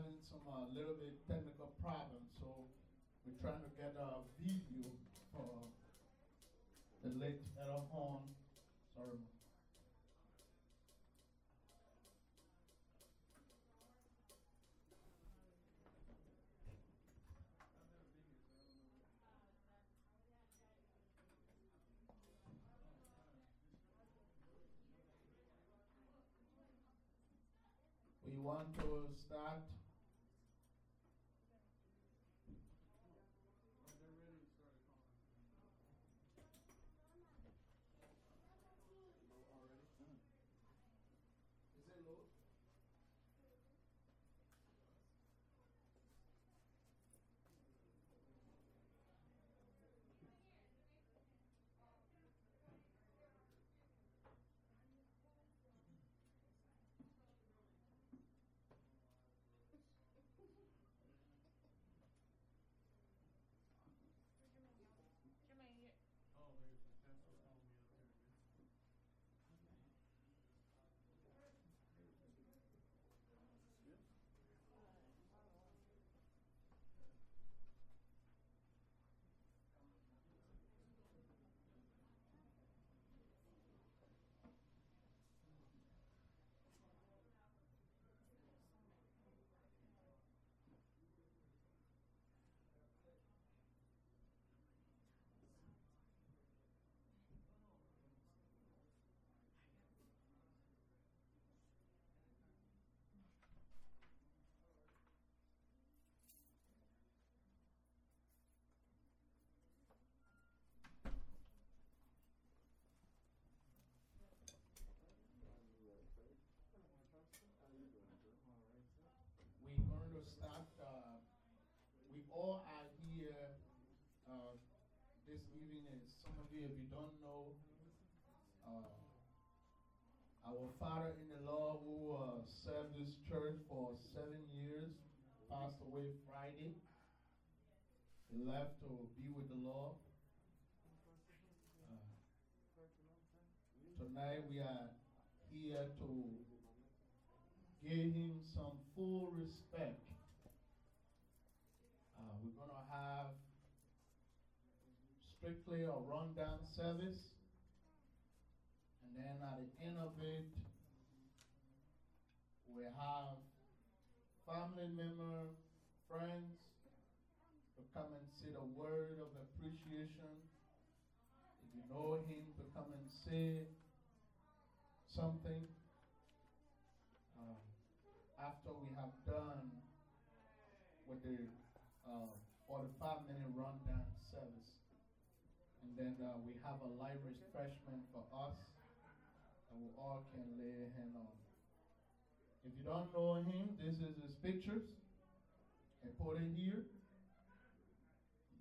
having some uh, little bit technical problems, so we're trying to get a video for the late Ella Horn. Sorry. We want to start. You, if you don't know, uh, our father in the Lord who uh, served this church for seven years passed away Friday. He left to be with the Lord. Uh, tonight we are here to give him some full respect. Uh, we're going to have strictly a rundown service. And then at the end of it, we have family member, friends to come and say the word of appreciation. If you know him, to come and say something. Uh, after we have done with the uh, 45 minute rundown then uh, we have a light refreshment for us and we all can lay a hand on. If you don't know him, this is his pictures. I put it here.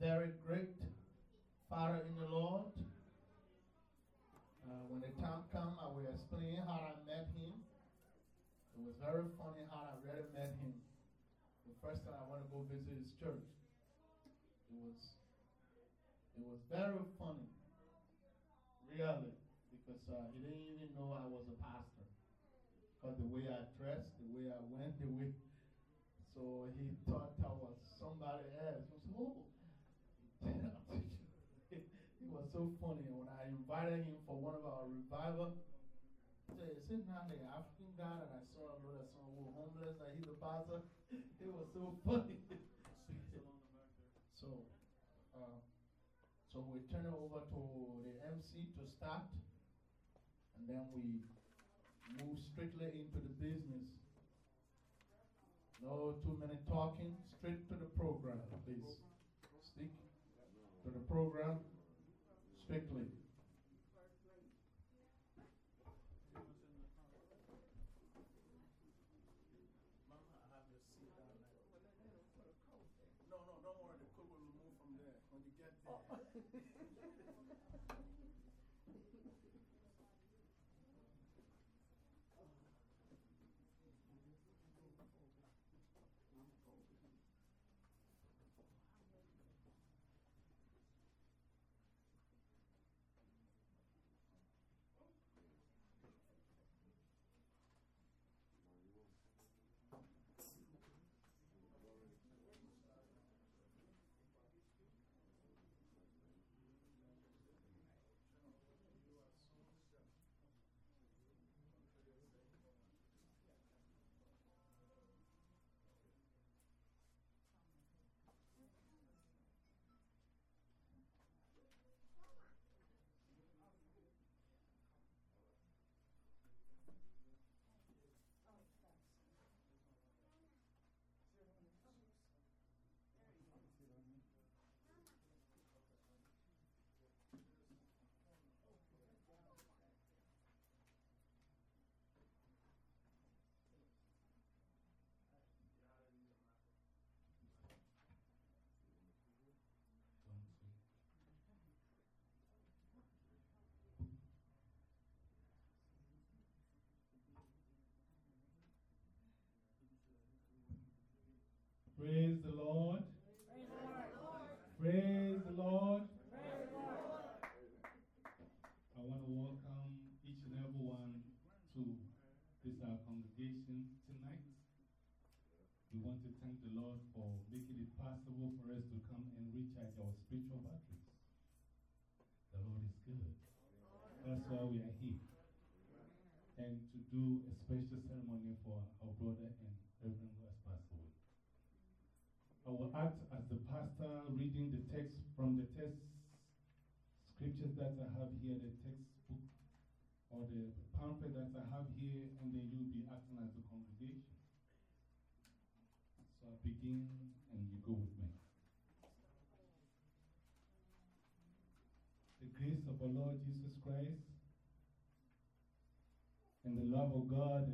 Very great father in the Lord. Uh, when the time comes, I will explain how I met him. It was very funny how I really met him. The first time I want to go visit his church. It was it was very funny. Really. Because uh, he didn't even know I was a pastor. Because the way I dressed, the way I went, the way so he thought I was somebody else. He was oh it was so funny. When I invited him for one of our revival, say, is it not the African guy that I saw a little some who homeless that he's a pastor? It was so funny. so, uh, so we turn it over to the MC to start, and then we move strictly into the business. No too many talking, straight to the program, please. Stick to the program strictly. Praise the Lord. Praise the Lord! I want to welcome each and every one to this our congregation tonight. We want to thank the Lord for making it possible for us to come and recharge our spiritual batteries. The Lord is good. That's why we are here. And to do a special ceremony for our brother and Reverend who has passed away. I will act as the pastor reading the text from the text scriptures that I have here, the textbook or the pamphlet that I have here, and then you'll be acting as the congregation. So I begin and you go with me. The grace of our Lord Jesus Christ and the love of God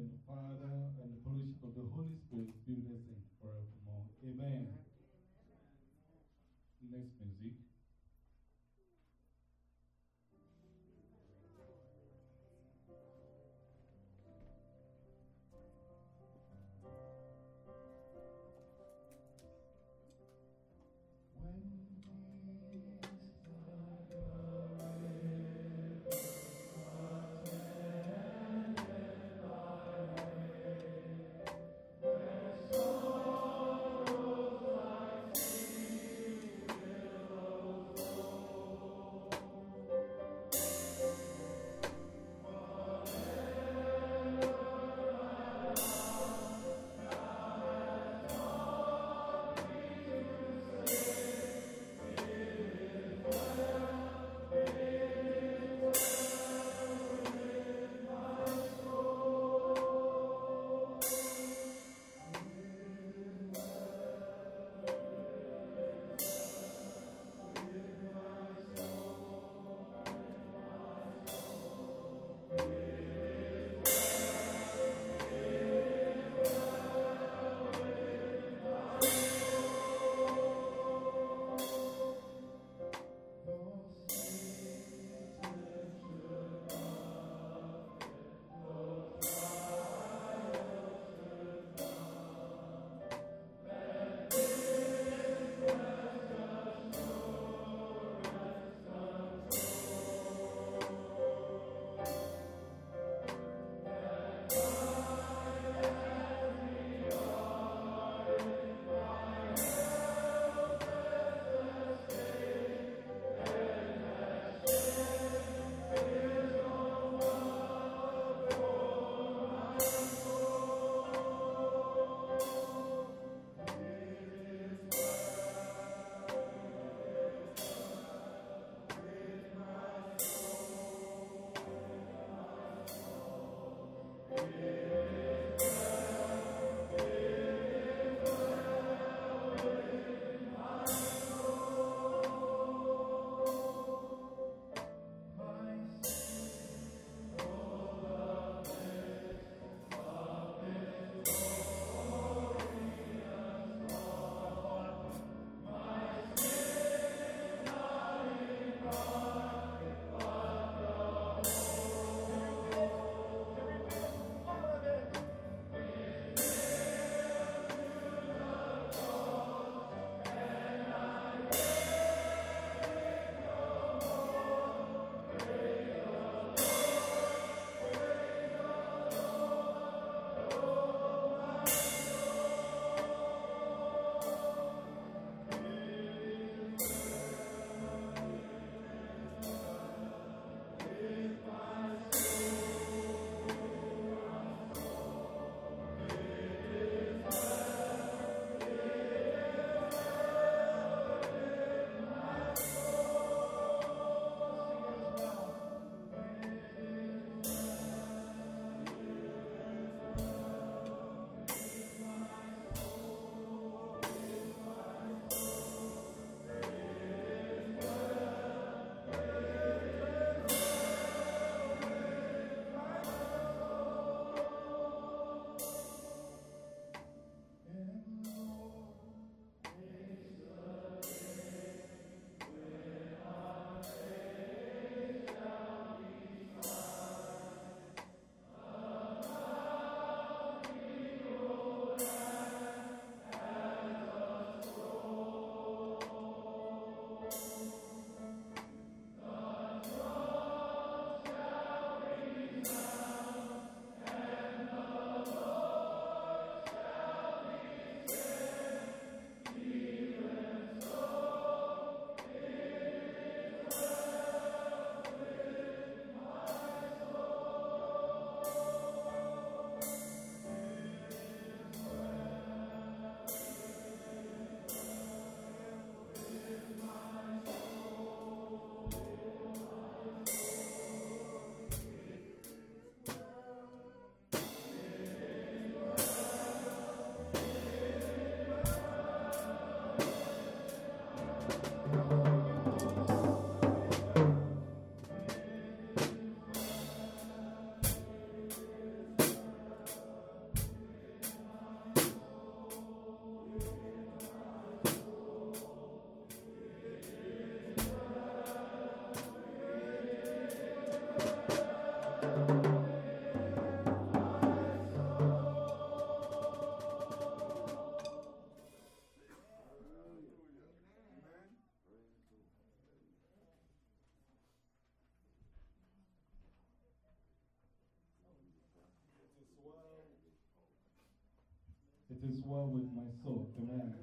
is well with my soul. Amen.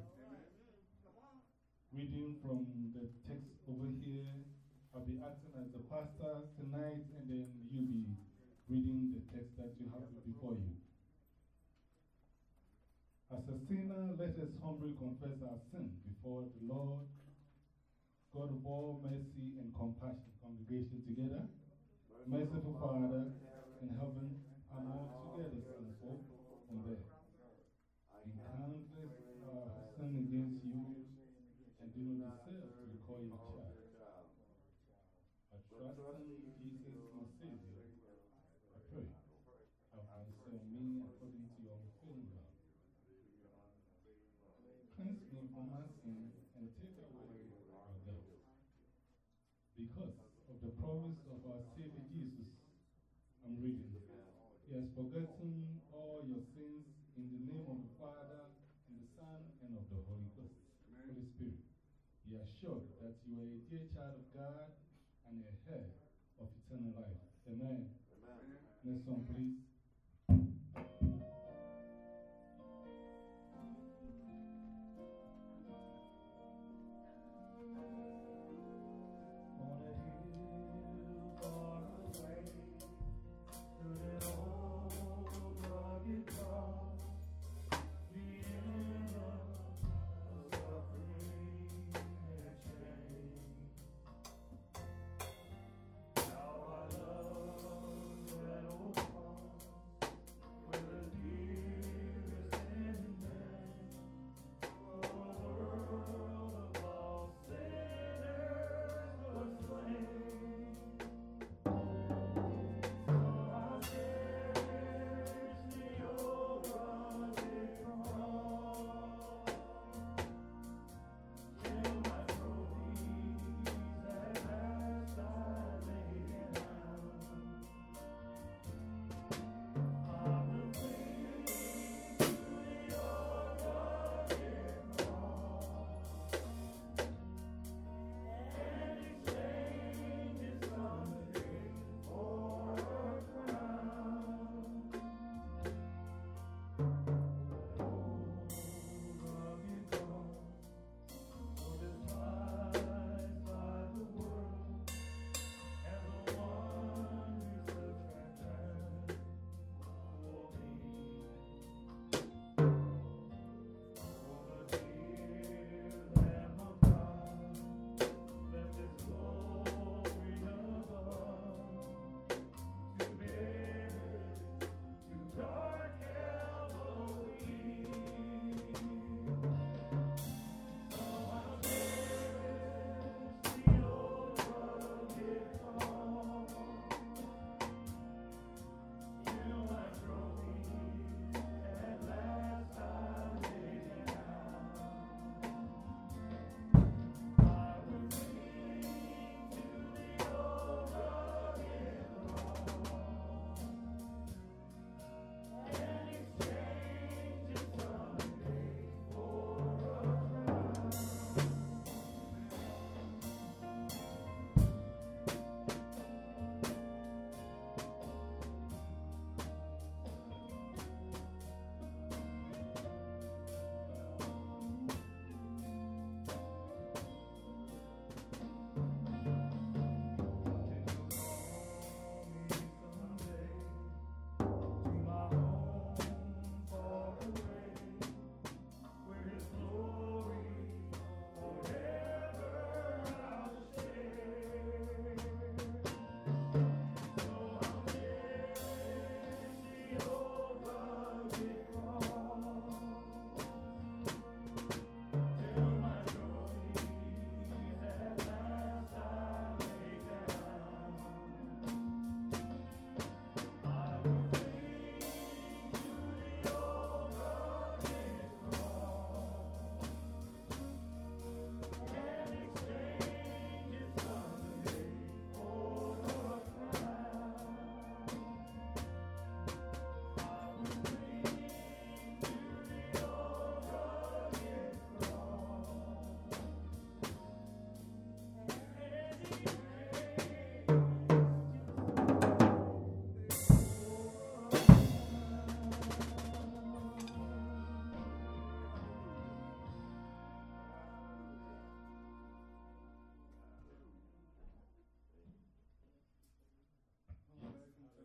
Reading from the text over here. I'll be acting as the pastor tonight, and then you'll be reading the text that you have before you. As a sinner, let us humbly confess our sin before the Lord, God of all mercy and compassion. Congregation together. Merciful Father in heaven, I'm all together sinful and dead. In countless uh, sin against you and do not deserve to be called your child. I trust in Jesus, my Savior. I pray. Have mercy on me according to your unfailing love. Cleanse me from my sins and take away my guilt. Because of the promise of our Savior Jesus, I'm reading. Forgotten all your sins in the name of the Father, and the Son, and of the Holy Ghost, Holy Spirit. Be assured that you are a dear child of God and a heir of eternal life. Amen. Next one, please.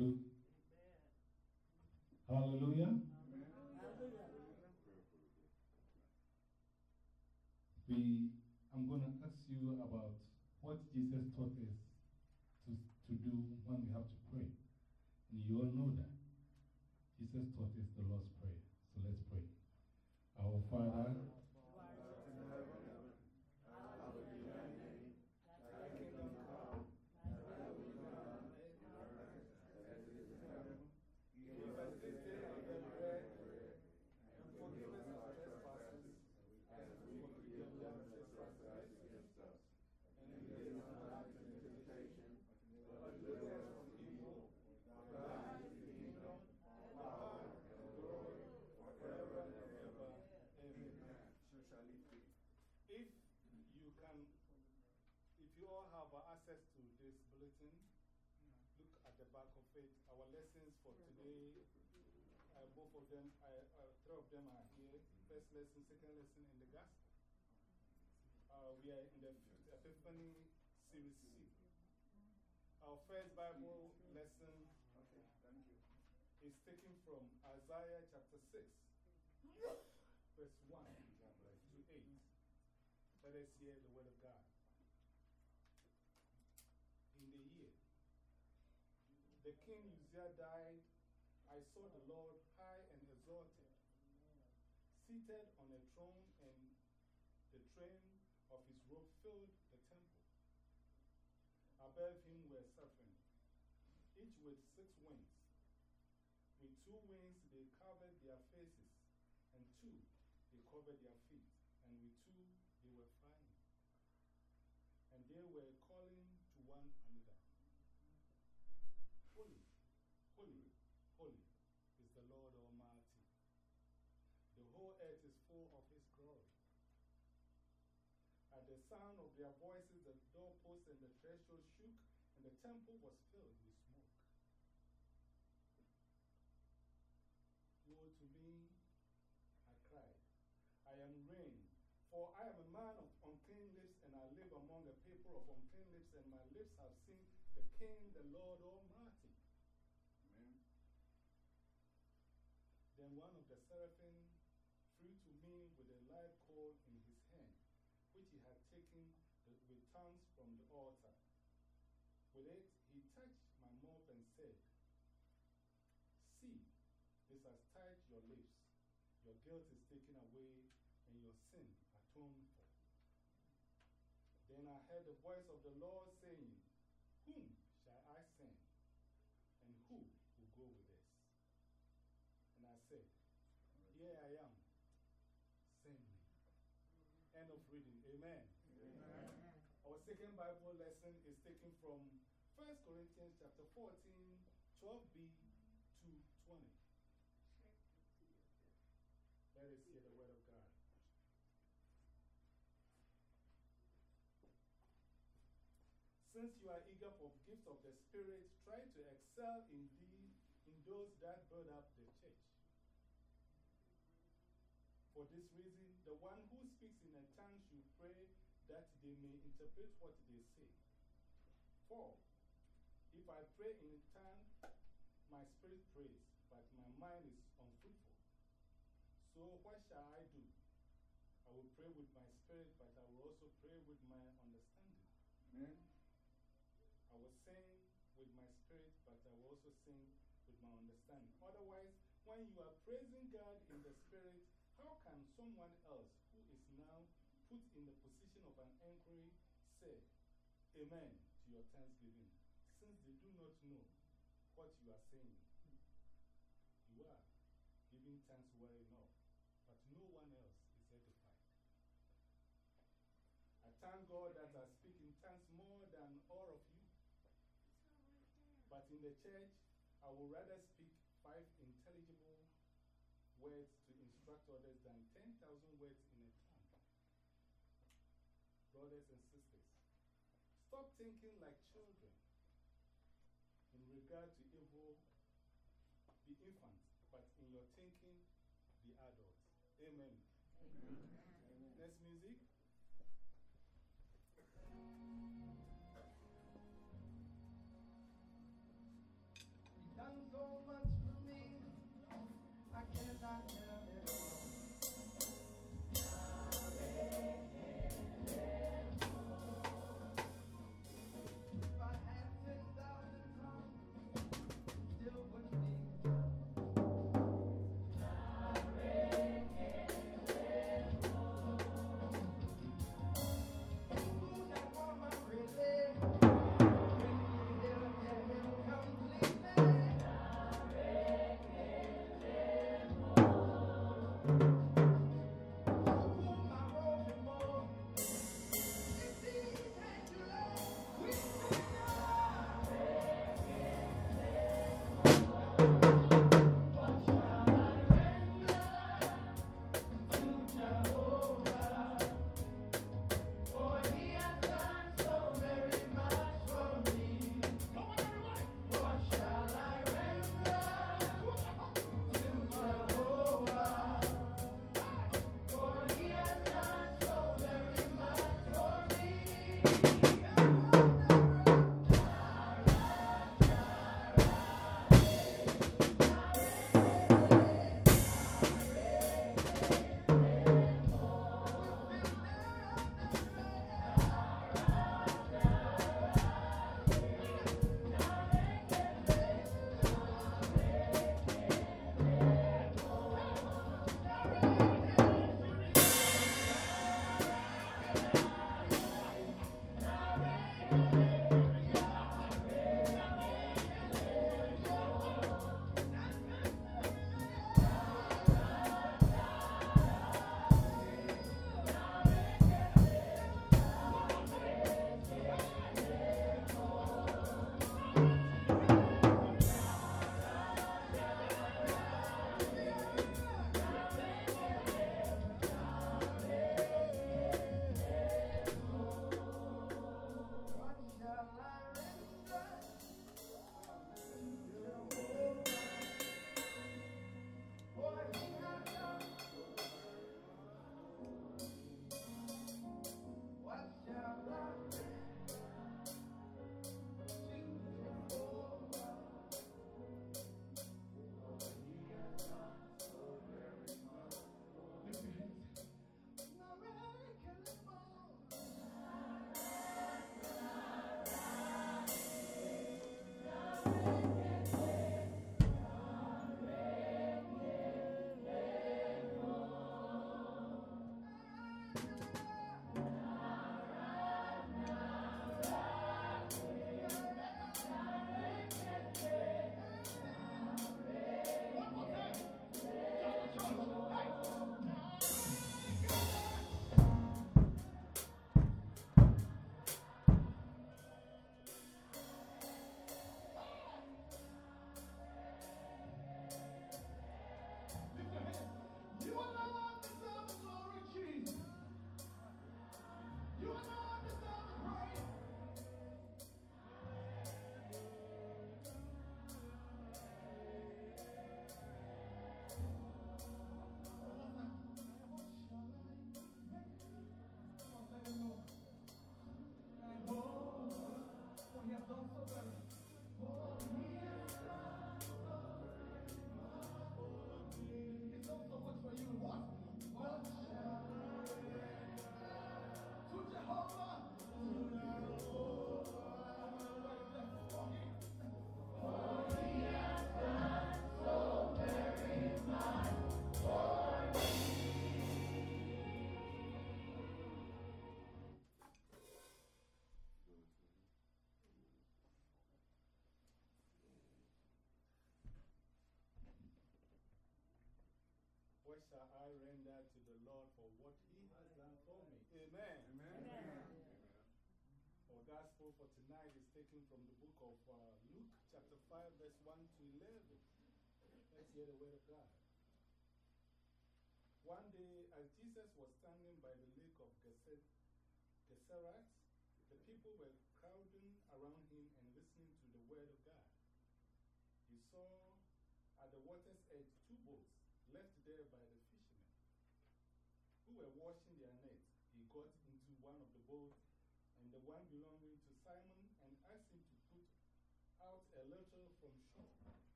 Hallelujah. Hallelujah. We, I'm going to ask you about what Jesus taught us to, to do when we have to pray. And you all know that. Jesus taught us the Lord's Prayer. Both of them, uh, uh, three of them are here. First lesson, second lesson in the gospel. Uh, we are in the fifth Epiphany Series C. Our first Bible lesson okay, thank you. is taken from Isaiah chapter 6, verse 1 to 8. Let us hear the word of God. In the year, the king Uzziah died, I saw the Lord seated on a throne, and the train of his robe filled the temple. Above him were seraphim, each with six wings. With two wings they covered their faces, and two they covered their feet, and with two they were flying. And they were calling to one another Holy, holy, holy is the Lord Almighty whole earth is full of His glory. At the sound of their voices, the doorposts and the threshold shook, and the temple was filled with smoke. Woe to me, I cried. I am ruined, for I am a man of unclean lips, and I live among a people of unclean lips, and my lips have seen the King, the Lord Almighty. Amen. Then one of the seraphim to me with a live coal in his hand, which he had taken the, with tongues from the altar. With it, he touched my mouth and said, See, this has touched your lips. Your guilt is taken away, and your sin atoned for. Then I heard the voice of the Lord saying, Whom shall I send? And who will go with us? And I said, Here I am End of reading. Amen. Amen. Our second Bible lesson taken from 1 Corinthians chapter 14, 12b to 20. Let us hear the word of God. Since you are eager for gifts of the Spirit, try to excel in, the, in those that build up the church. For this reason, the one who speaks in a tongue should pray that they may interpret what they say. For if I pray in tongue, my spirit prays, but my mind is unfruitful. So what shall I do? I will pray with my spirit, but I will also pray with my understanding. Amen. I will sing with my spirit, but I will also sing with my understanding. Otherwise, when you are praising God in the spirit, how can someone else who is now put in the position of an inquiry say, Amen thanksgiving, since they do not know what you are saying? You are giving thanks well enough, but no one else is edified. I thank God that I speak in tongues more than all of you. But in the church, I would rather speak five intelligible words to instruct others than 10,000 words in a tongue. Brothers and thinking like children. In regard to evil, the infants, but in your thinking, be adults. Amen. Amen. Amen. Next music.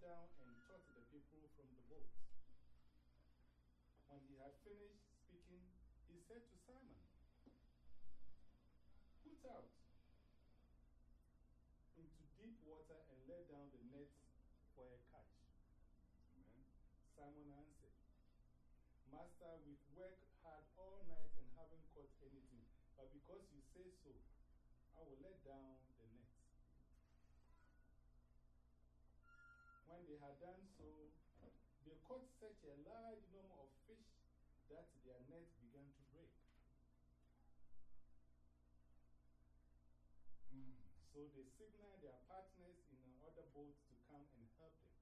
Down and taught the people from the boat. When he had finished speaking, he said to Simon, Put out into deep water and let down the nets for a catch. Amen. Simon answered, Master, we've worked hard all night and haven't caught anything, but because you say so, I will let down When they had done so, they caught such a large number of fish that their nets began to break. Mm. So they signaled their partners in other boats to come and help them.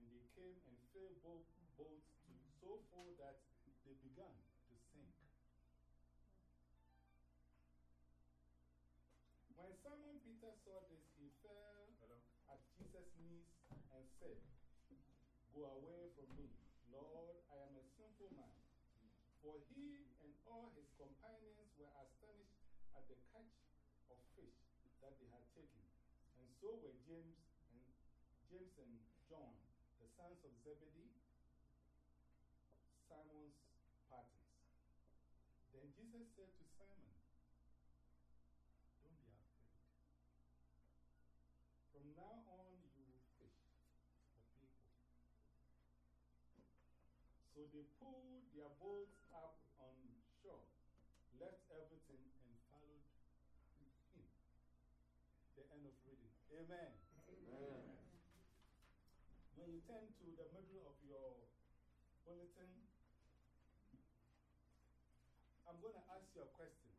And they came and filled both boats to, so full that they began to sink. When Simon Peter saw this, he fell Hello? at Jesus' knees and said, Go away from me, Lord, I am a sinful man. For he and all his companions were astonished at the catch of fish that they had taken. And so were James and, James and John, the sons of Zebedee, Simon's partners. Then Jesus said to Simon, Don't be afraid. From now on, So they pulled their boats up on shore, left everything, and followed him. The end of reading. Amen. Amen. When you turn to the middle of your bulletin, I'm going to ask you a question.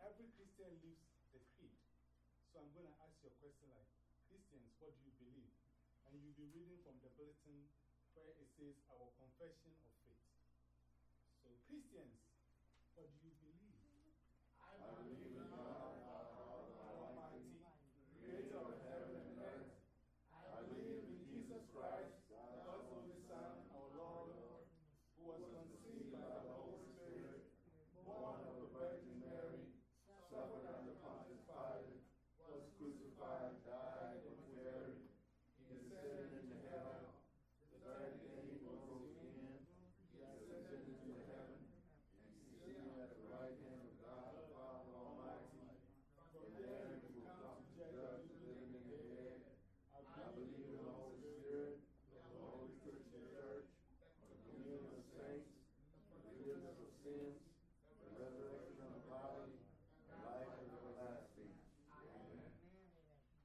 Every Christian lives the creed. So I'm going to ask you a question like, Christians, what do you believe? And you'll be reading from the bulletin where it says our confession of faith. So, Christians, what do you believe? I believe in God, Almighty, creator of heaven and earth. I believe in Jesus Christ, God's only Son, our Lord, who was conceived by the Holy Spirit, born of the Virgin Mary, suffered under Pontius Pilate, was crucified, died, and buried. He descended into hell. third day he rose again. He ascended into heaven and seated at the right hand of God the Father Almighty. From there he will come to judge the living and the dead. I believe in the Holy Spirit, the Holy Christian Church, the communion of saints, the forgiveness of sins, the resurrection of the body, and life everlasting. Amen.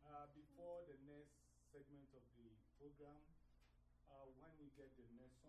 Uh, before the next segment of the program, uh, when we get the next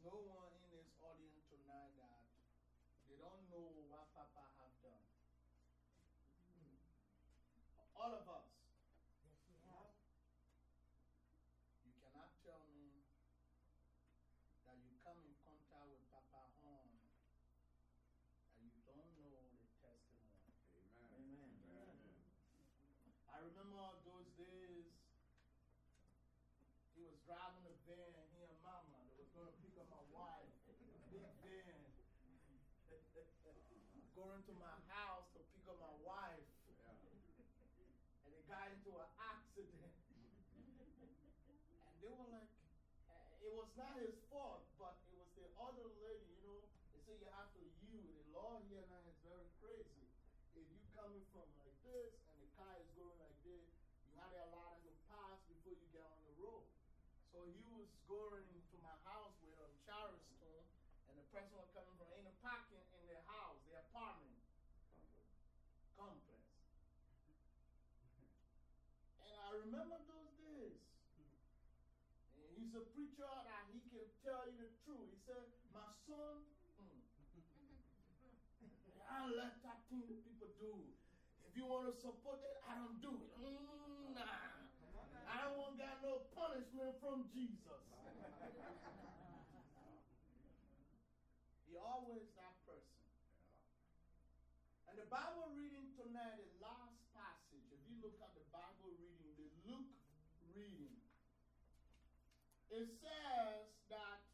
There's no one in this audience tonight that they don't know what Papa have done. All of us. yes, You cannot tell me that you come in contact with Papa Horn and you don't know the testimony. Amen. Amen. I remember those days. He was driving a van, he and Mama. They was going to pick up my wife. Big van. going to my house to pick up my wife. And they got into an accident. and they were like, eh, it was not his fault, but it was the other lady, you know. They say you have to yield. The law here now is very crazy. If you coming from like this and the car is going like this, you have to allow them to pass before you get on the road. So he was going to my house with on Charleston, and the person was coming from in the parking in their house, their apartment complex. And I remember those days. And he's a preacher that he can tell you the truth. He said, My son, mm, I let that thing that people do. If you want to support it, I don't do it. Mm, nah. I don't want got no punishment from Jesus. he always that person. And the Bible reading tonight, the last passage, if you look at the Bible reading, the Luke reading, it says that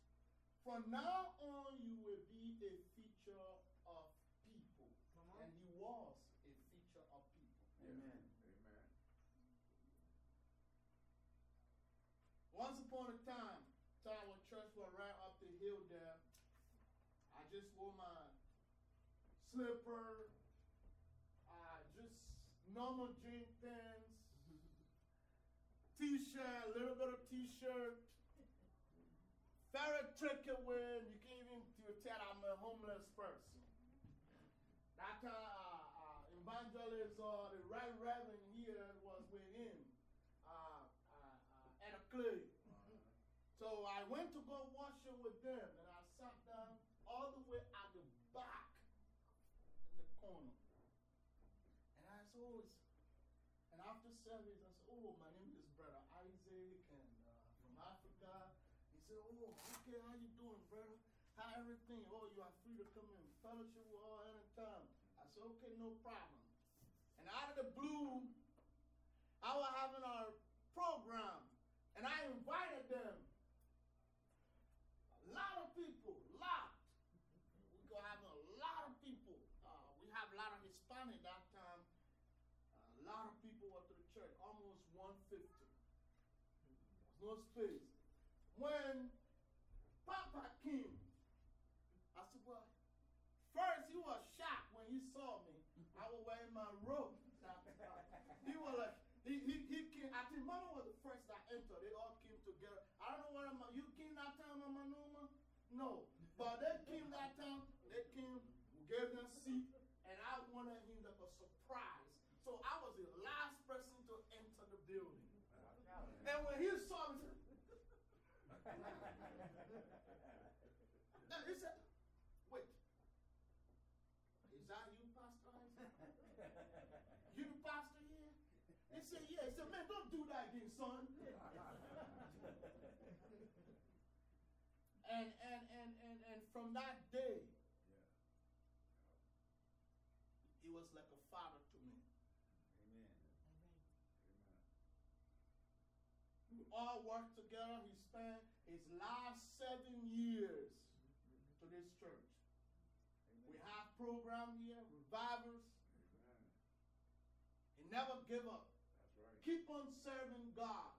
from now on you will be a feature of people. And he was a feature of people. Amen. Once upon a time, Tower Church was right up the hill there. I just wore my slipper, uh, just normal jean pants, t-shirt, a little bit of t-shirt. Very tricky when you can't even tell I'm a homeless person. That time, uh, uh, evangelist or the right reverend here was with him uh, uh, uh, at a club. So I went to go worship with them, and I sat down all the way at the back in the corner. And I said, Oh, and after service, I said, Oh, my name is Brother Isaac, and uh, from Africa. He said, Oh, okay, how you doing, brother? How everything? Oh, you are free to come in fellowship with all anytime. I said, Okay, no problem. And out of the blue, I was having our program, and I invited them. A lot of people, lot. We go having a lot of people. Uh, we have a lot of Hispanic that time. Uh, a lot of people were to the church, almost 150. No space. When Papa came, I said, Well, first he was shocked when he saw me. I was wearing my robe. he was like, he, he, he came, I think Mama was the first that entered. They all came together. I don't know what I'm, you came that time, Mama Noma? No. But they came that time, they came, we gave them seat, and I wanted him like a surprise. So I was the last person to enter the building. And when he saw me, and he said, Wait, is that you, Pastor Isaac? You the pastor here? He said, Yeah. He said, Man, don't do that again, son. and, and, and, and, and from that day, he was like a father to me. Amen. We all worked together. He spent his last seven years to this church. We have program here, revivers. He never give up. Keep on serving God.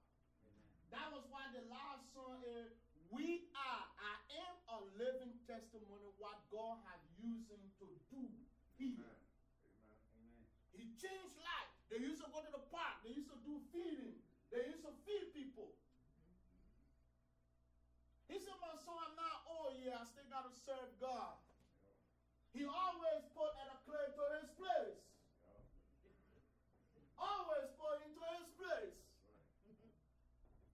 That was why the last song is We are, I am a living testimony what God has used him to do here. He changed life. They used to go to the park. They used to do feeding. They used to feed people. He said, My son, I'm not oh yeah, I still gotta serve God. He always put an acclaim to his place. Always put into his place.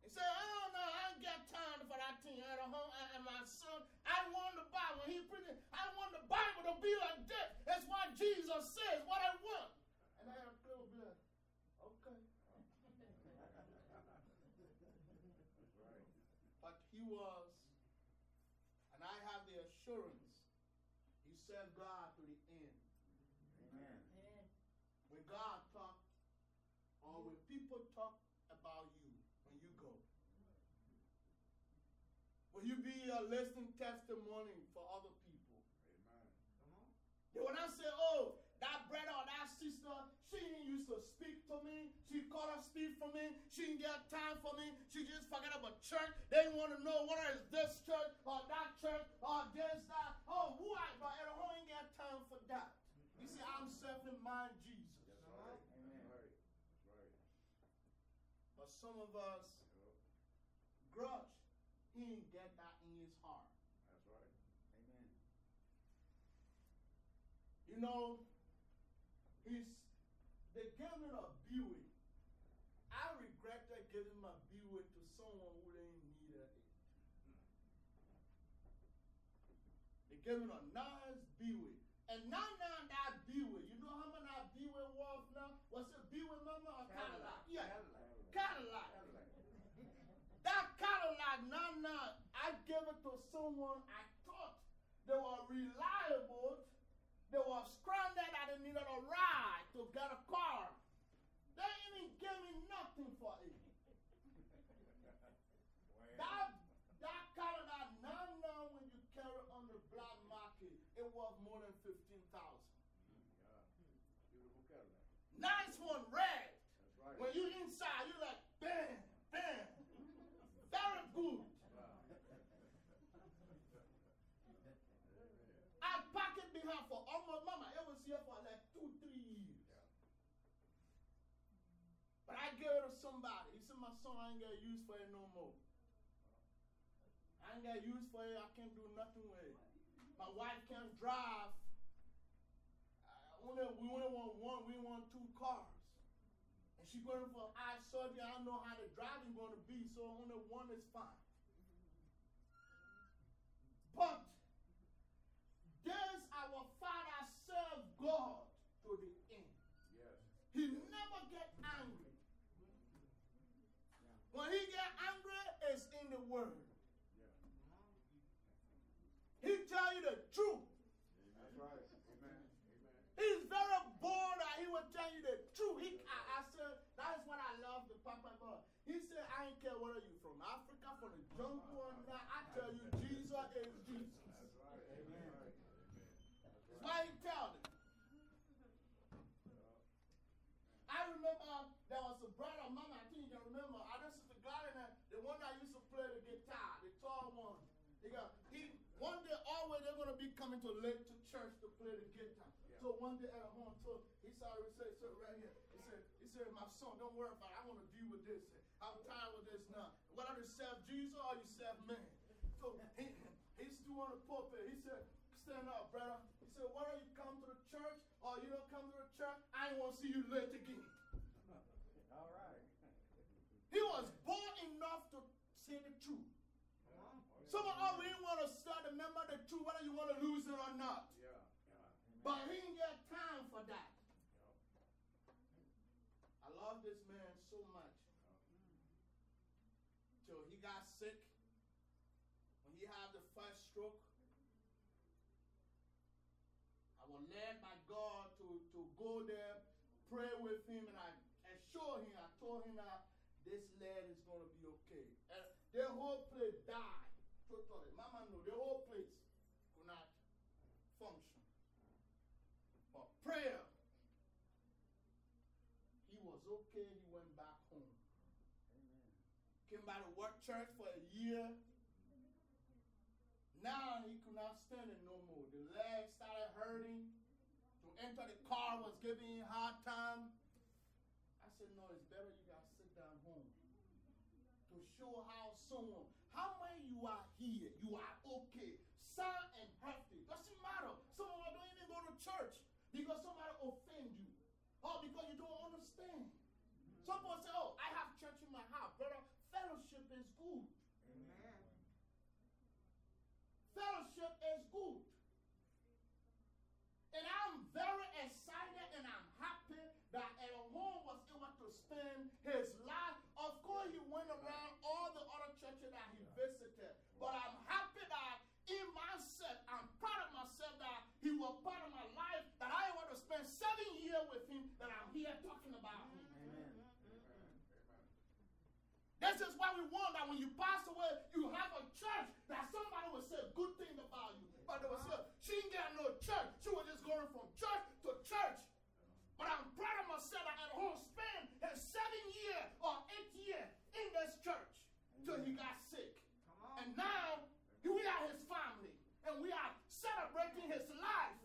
He said, I don't know, I don't got time for that thing at home and my son. I want the Bible. He preaching, I want the Bible to be like that. That's what Jesus says, what I want. And I have a be like, okay. But he was assurance, he served God to the end. When God talk, or when people talk about you, when you go, will you be a listening testimony for other people? They will not say, oh, that brother or that sister, she didn't used to speak to me. She called her speak for me. She didn't get time for me. She just forgot about church. They want to know whether it's this church or that church or this, that. Oh, who I, but I don't ain't got time for that. You see, I'm serving my Jesus. But some of us grudge. He didn't get that in his heart. You know, he's they gave me a Buick. I regretted giving my Buick to someone who didn't need it. They gave me a nice Buick. And now, now that Buick, you know how much that Buick was now? Was it Buick, mama, or Cadillac? Yeah, Cadillac. That Cadillac, now, now, I gave it to someone I thought they were reliable. They were stranded and they needed a ride to get a car. They even gave me nothing for it. That, that Cadillac, now, now, when you carry on the black market, it was more than 15000 Nice one, red. When you inside, you're like, bam, bam. Very good. I packed it behind for almost mama. It was here for like two, three years. But I gave it to somebody. You see, My son, I ain't got use for it no more. I ain't got use for it. I can't do nothing with it. My wife can't drive. Only, we only want one, we want two cars. And she going for ah, eye surgery. I don't know how the driving going to be, so only one is fine. But this our father served God to the end. He never get angry. When he get angry, it's in the word. He tell you the truth. He's very bold that he will the truth. He, I, I said, that is what I love the Papa God. He said, I ain't care whether you're from Africa, from the jungle or not. I tell you, Jesus is Jesus. That's why he tell them. I remember uh, there was a brother, mama, I think you can remember. I know Sister Gladys, the one that used to play the guitar, the tall one. He got, he, one day, always they're going to be coming to late to church to play the guitar. So one day at home, so he saw he said, so right here, he said, he said, my son, don't worry about it. I want to deal with this. I'm tired with this now. Whether you serve Jesus or you serve man. So he, he stood on the pulpit. He said, stand up, brother. He said, whether you come to the church or you don't come to the church, I to see you late again. All right. He was born enough to say the truth. Some of us, we want to start remember the truth, whether you want to lose it or not. Yeah. But he didn't get time for that. I love this man so much. Till he got sick, when he had the first stroke, I was led by God to, to go there, pray with him, and I assured him, I told him that this lad is going to be okay. And their whole place died. Totally. Mama knew the whole place could not function. But prayer, he was okay. He went back home. Came by to work church for a year. Now he could not stand it no more. The legs started hurting. The car was giving him hard time. I said, no, it's better you guys sit down home. To show how someone, how many you are here, you are okay, sound and healthy. Doesn't matter. Some of don't even go to church because somebody offend you. Or because you don't understand. Some people say, oh, I have church in my heart. Brother, fellowship is good. fellowship is good. And I'm very excited and I'm happy that Elhon was able to spend his life. Of course, he went around all the other churches that he visited. But I'm happy that in myself, I'm proud of myself that he was part of my life, that I want to spend seven years with him, that I'm here talking about him. This is why we want that when you pass away, you have a church that somebody will say good about you. But they will say, she didn't get no church. She was just going from church to church. But I'm proud of myself that at home spent his seven year or eight year in this church till he got sick. And now we are his family. And we are celebrating his life.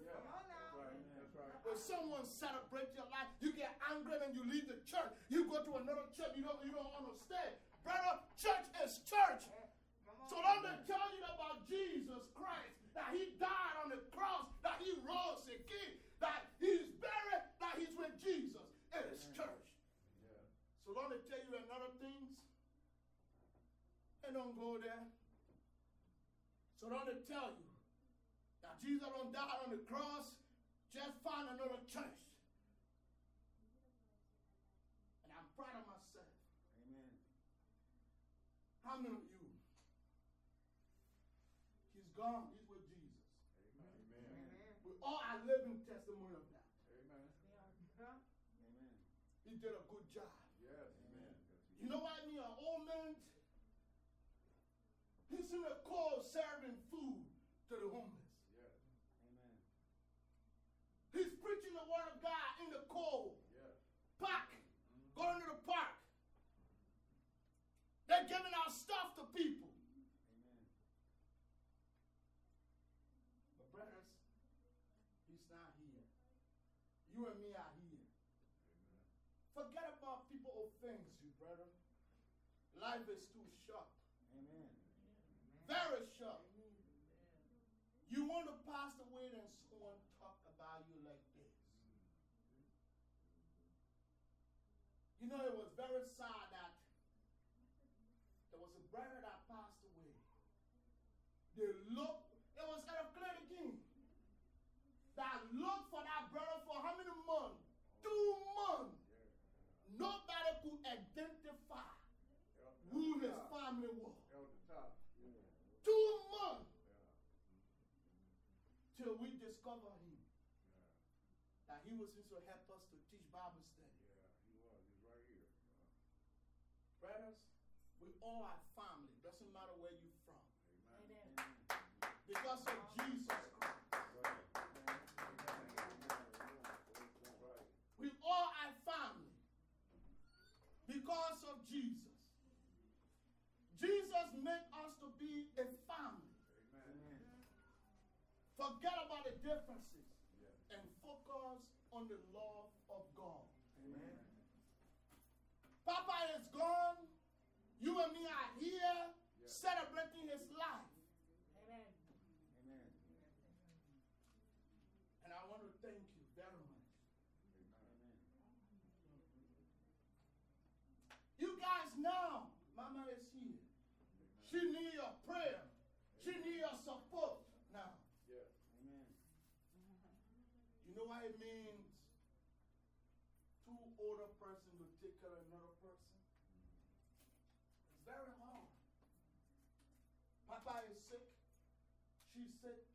When someone celebrates your life, you get angry and you leave the church. You go to another church, you don't, you don't understand. Brother, church is church. So don't they tell you about Jesus Christ, that he died on the cross, that he rose again, that he's buried, that he's with Jesus. It is church. So don't they tell you another things? And don't go there. So don't they tell you that Jesus don't die on the cross, just find another church. And I'm proud of myself. Amen. How many of you? He's gone, he's with Jesus. Amen. We all are living testimony of that. Amen. Amen. He did a good job. Yes. Amen. You know what I mean? An old man, he's in the cold serving food to the homeless. Amen. He's preaching the word of God in the cold. Park. Going to the park. They're giving out stuff to people. Amen. But brothers, he's not here. You and me are here. Forget about people offense you, brother. Life is too short. Amen. Very short. You want to pass away and someone talk about you like this. You know, it was very sad that there was a brother that passed away. They looked, it was at a clinic again. That looked for that brother for how many months? Two months. Nobody could identify who his family was. Two months till we discover him. That he was here to help us to teach Bible study. Yeah, He was. He's right here. Brothers, we all are family. Doesn't matter where you're from. Because of Jesus Christ. We all are family. Because of Jesus. Jesus made us to be a family. Forget about the differences and focus on the love of God. Amen. Papa is gone. You and me are here celebrating his life. Amen. Amen. And I want to thank you very much. You guys know Mama is here. She need your prayer. She need your support now. You know what it means? Two older person to take care of another person? It's very hard. Papa is sick. She's sick.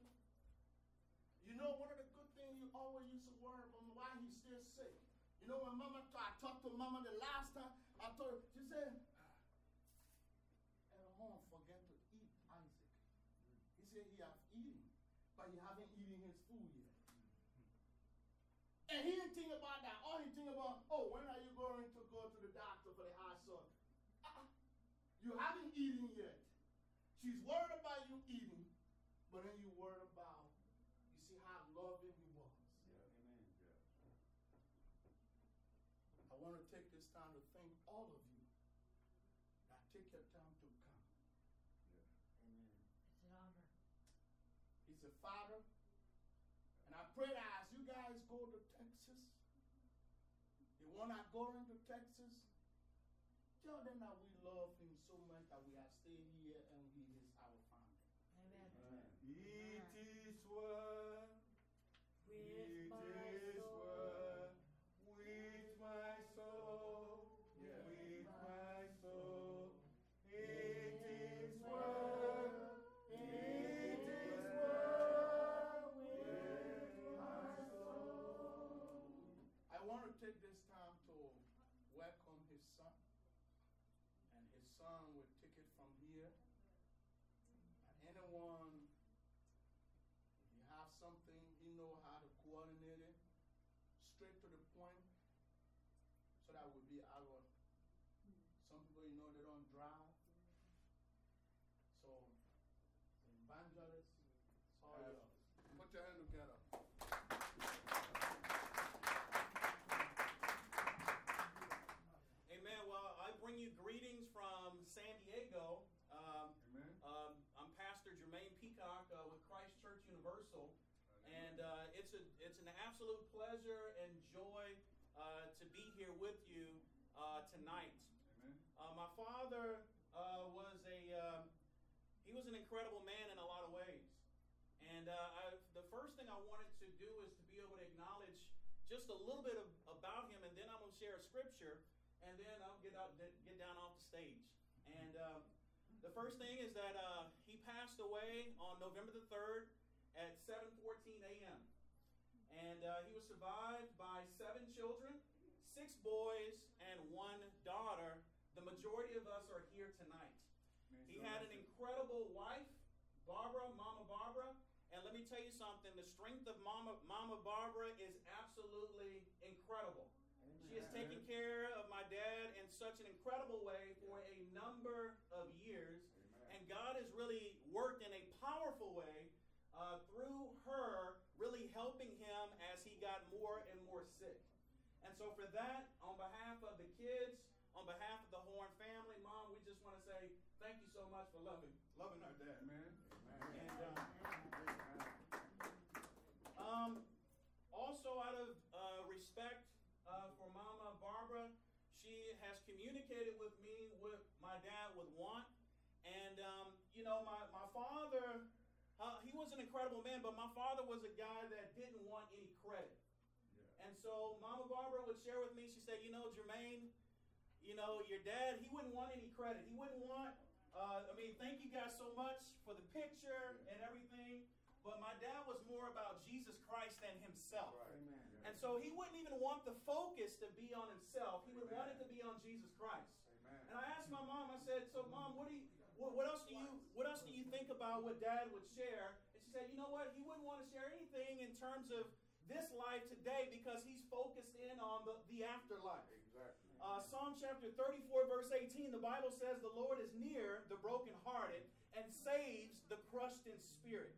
You know, one of the good things you always used to worry about why he's still sick. You know, when Mama, I talked to Mama the last time, I told her, she said, ah, home, forget to eat Isaac. He said he has eaten, but he haven't eaten his food yet. And he didn't think about that. All he think about, oh, when are you going to go to the doctor for the sore? Uh-uh. You haven't eaten yet. She's worried about you eating, but then you worried about, you see how loving he was. I want to take this time to thank all of you that take your time to come. Yeah. Amen. It's an honor. He's a father. And I pray that as you guys go to Texas, the one that going to Texas, tell them that we love him so much that we have stayed here and he is our family. It is well. It With my is soul. well with my soul. Yeah. With my soul. It is well. It is well with my soul. I want to take this time to welcome his son. And his son will take it from here. And anyone, if you have something, he know how to coordinate it, straight to the point, so that will be our. Some people, you know, they don't drive. So, evangelist, it's all Yes. yours. Put your hand together. Amen. Well, I bring you greetings from San Diego. Um, um, I'm Pastor Jermaine Peacock uh, with Christ Church Universal, and uh, it's a it's an absolute pleasure and joy uh, to be here with you uh, tonight. Uh, my father uh, was a um, he was an incredible man in a lot of ways, and uh, I, the first thing I wanted to do is to be able to acknowledge just a little bit of, about him, and then I'm going to share a scripture, and then I'll get out get down off the stage. First thing is that uh, he passed away on November the third at 7:14 a.m. And uh, he was survived by seven children, six boys, and one daughter. The majority of us are here tonight. He had an incredible wife, Barbara, Mama Barbara. And let me tell you something the strength of Mama, Mama Barbara is absolutely incredible. She has taken care of my dad in such an incredible way for a number of years. And God has really worked in a powerful way uh, through her, really helping him as he got more and more sick. And so, for that, on behalf of the kids, on behalf of the Horn family, Mom, we just want to say thank you so much for loving, loving our dad. Amen. And um, um, also, out of uh, respect uh, for Mama Barbara, she has communicated with me with my dad with want. And, you know, my, my father, uh, he was an incredible man, but my father was a guy that didn't want any credit. And so Mama Barbara would share with me, she said, you know, Jermaine, you know, your dad, he wouldn't want any credit. He wouldn't want, uh, I mean, thank you guys so much for the picture and everything. But my dad was more about Jesus Christ than himself. And so he wouldn't even want the focus to be on himself. He would want it to be on Jesus Christ. And I asked my mom, I said, so mom, what do you, what, what else do you, what else do you think about what dad would share? And she said, you know what? He wouldn't want to share anything in terms of this life today because he's focused in on the, the afterlife. Uh, Psalm chapter 34, verse 18, the Bible says, The Lord is near the brokenhearted and saves the crushed in spirit.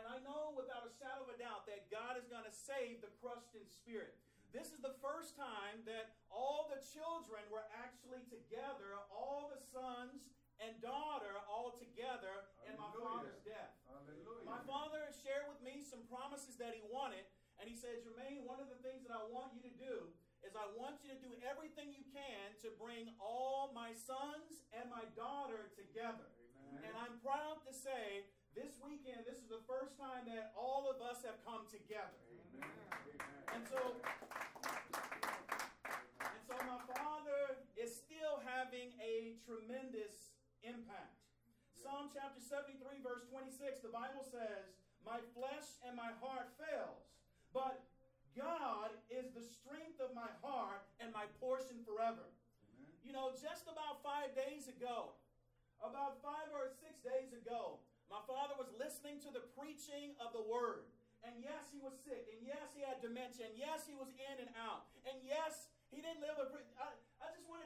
And I know without a shadow of a doubt that God is going to save the crushed in spirit. This is the first time that all the children were actually together, all the sons and daughter all together in my father's death. Hallelujah. My father shared with me some promises that he wanted, and he said, Jermaine, one of the things that I want you to do is I want you to do everything you can to bring all my sons and my daughter together. Amen. And I'm proud to say this weekend, this is the first time that all of us have come together. Amen. Amen. And so, and so my father is still having a tremendous impact. Psalm chapter 73, verse 26, the Bible says, My flesh and my heart fails, but God is the strength of my heart and my portion forever. Amen. You know, just about five days ago, about five or six days ago, my father was listening to the preaching of the word. And yes, he was sick. And yes, he had dementia. And yes, he was in and out. And yes, he didn't live a. Pre- I,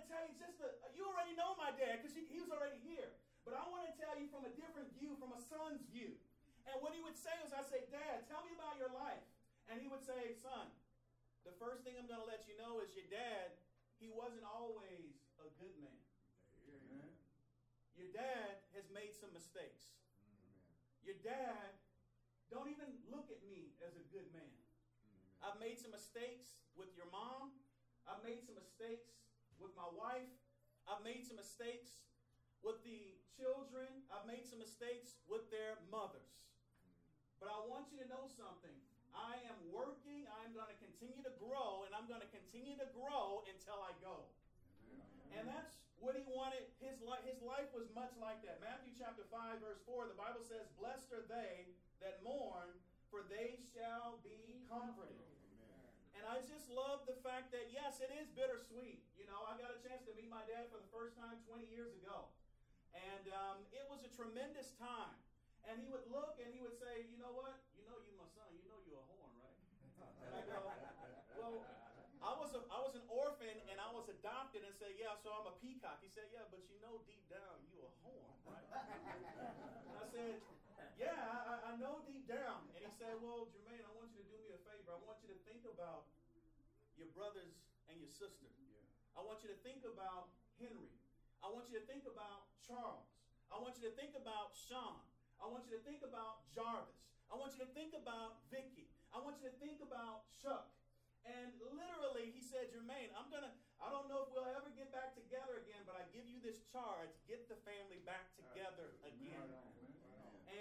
want to tell you, just a, you already know my dad because he, he was already here. But I want to tell you from a different view, from a son's view. And what he would say was, I say, Dad, tell me about your life. And he would say, Son, the first thing I'm going to let you know is your dad, he wasn't always a good man. Amen. Your dad has made some mistakes. Your dad don't even look at me as a good man. I've made some mistakes with your mom. I've made some mistakes with my wife. I've made some mistakes with the children. I've made some mistakes with their mothers. But I want you to know something. I am working, I'm going to continue to grow, and I'm going to continue to grow until I go. And that's what he wanted. His life, his life was much like that. Matthew chapter 5, verse 4, the Bible says, Blessed are they that mourn, for they shall be comforted. I just love the fact that, yes, it is bittersweet. You know, I got a chance to meet my dad for the first time 20 years ago. And um, it was a tremendous time. And he would look and he would say, You know what? You know, you my son. You know you're a horn, right? And I go, Well, I was, a, I was an orphan and I was adopted and said, Yeah, so I'm a peacock. He said, Yeah, but you know deep down you a horn, right? And I said, Yeah, I, I know deep down. And he said, Well, Jermaine, I want you to do me a favor. I want you to think about your brothers and your sister. I want you to think about Henry. I want you to think about Charles. I want you to think about Sean. I want you to think about Jarvis. I want you to think about Vicky. I want you to think about Chuck. And literally, he said, Jermaine, I'm going to, I don't know if we'll ever get back together again, but I give you this charge get the family back together again.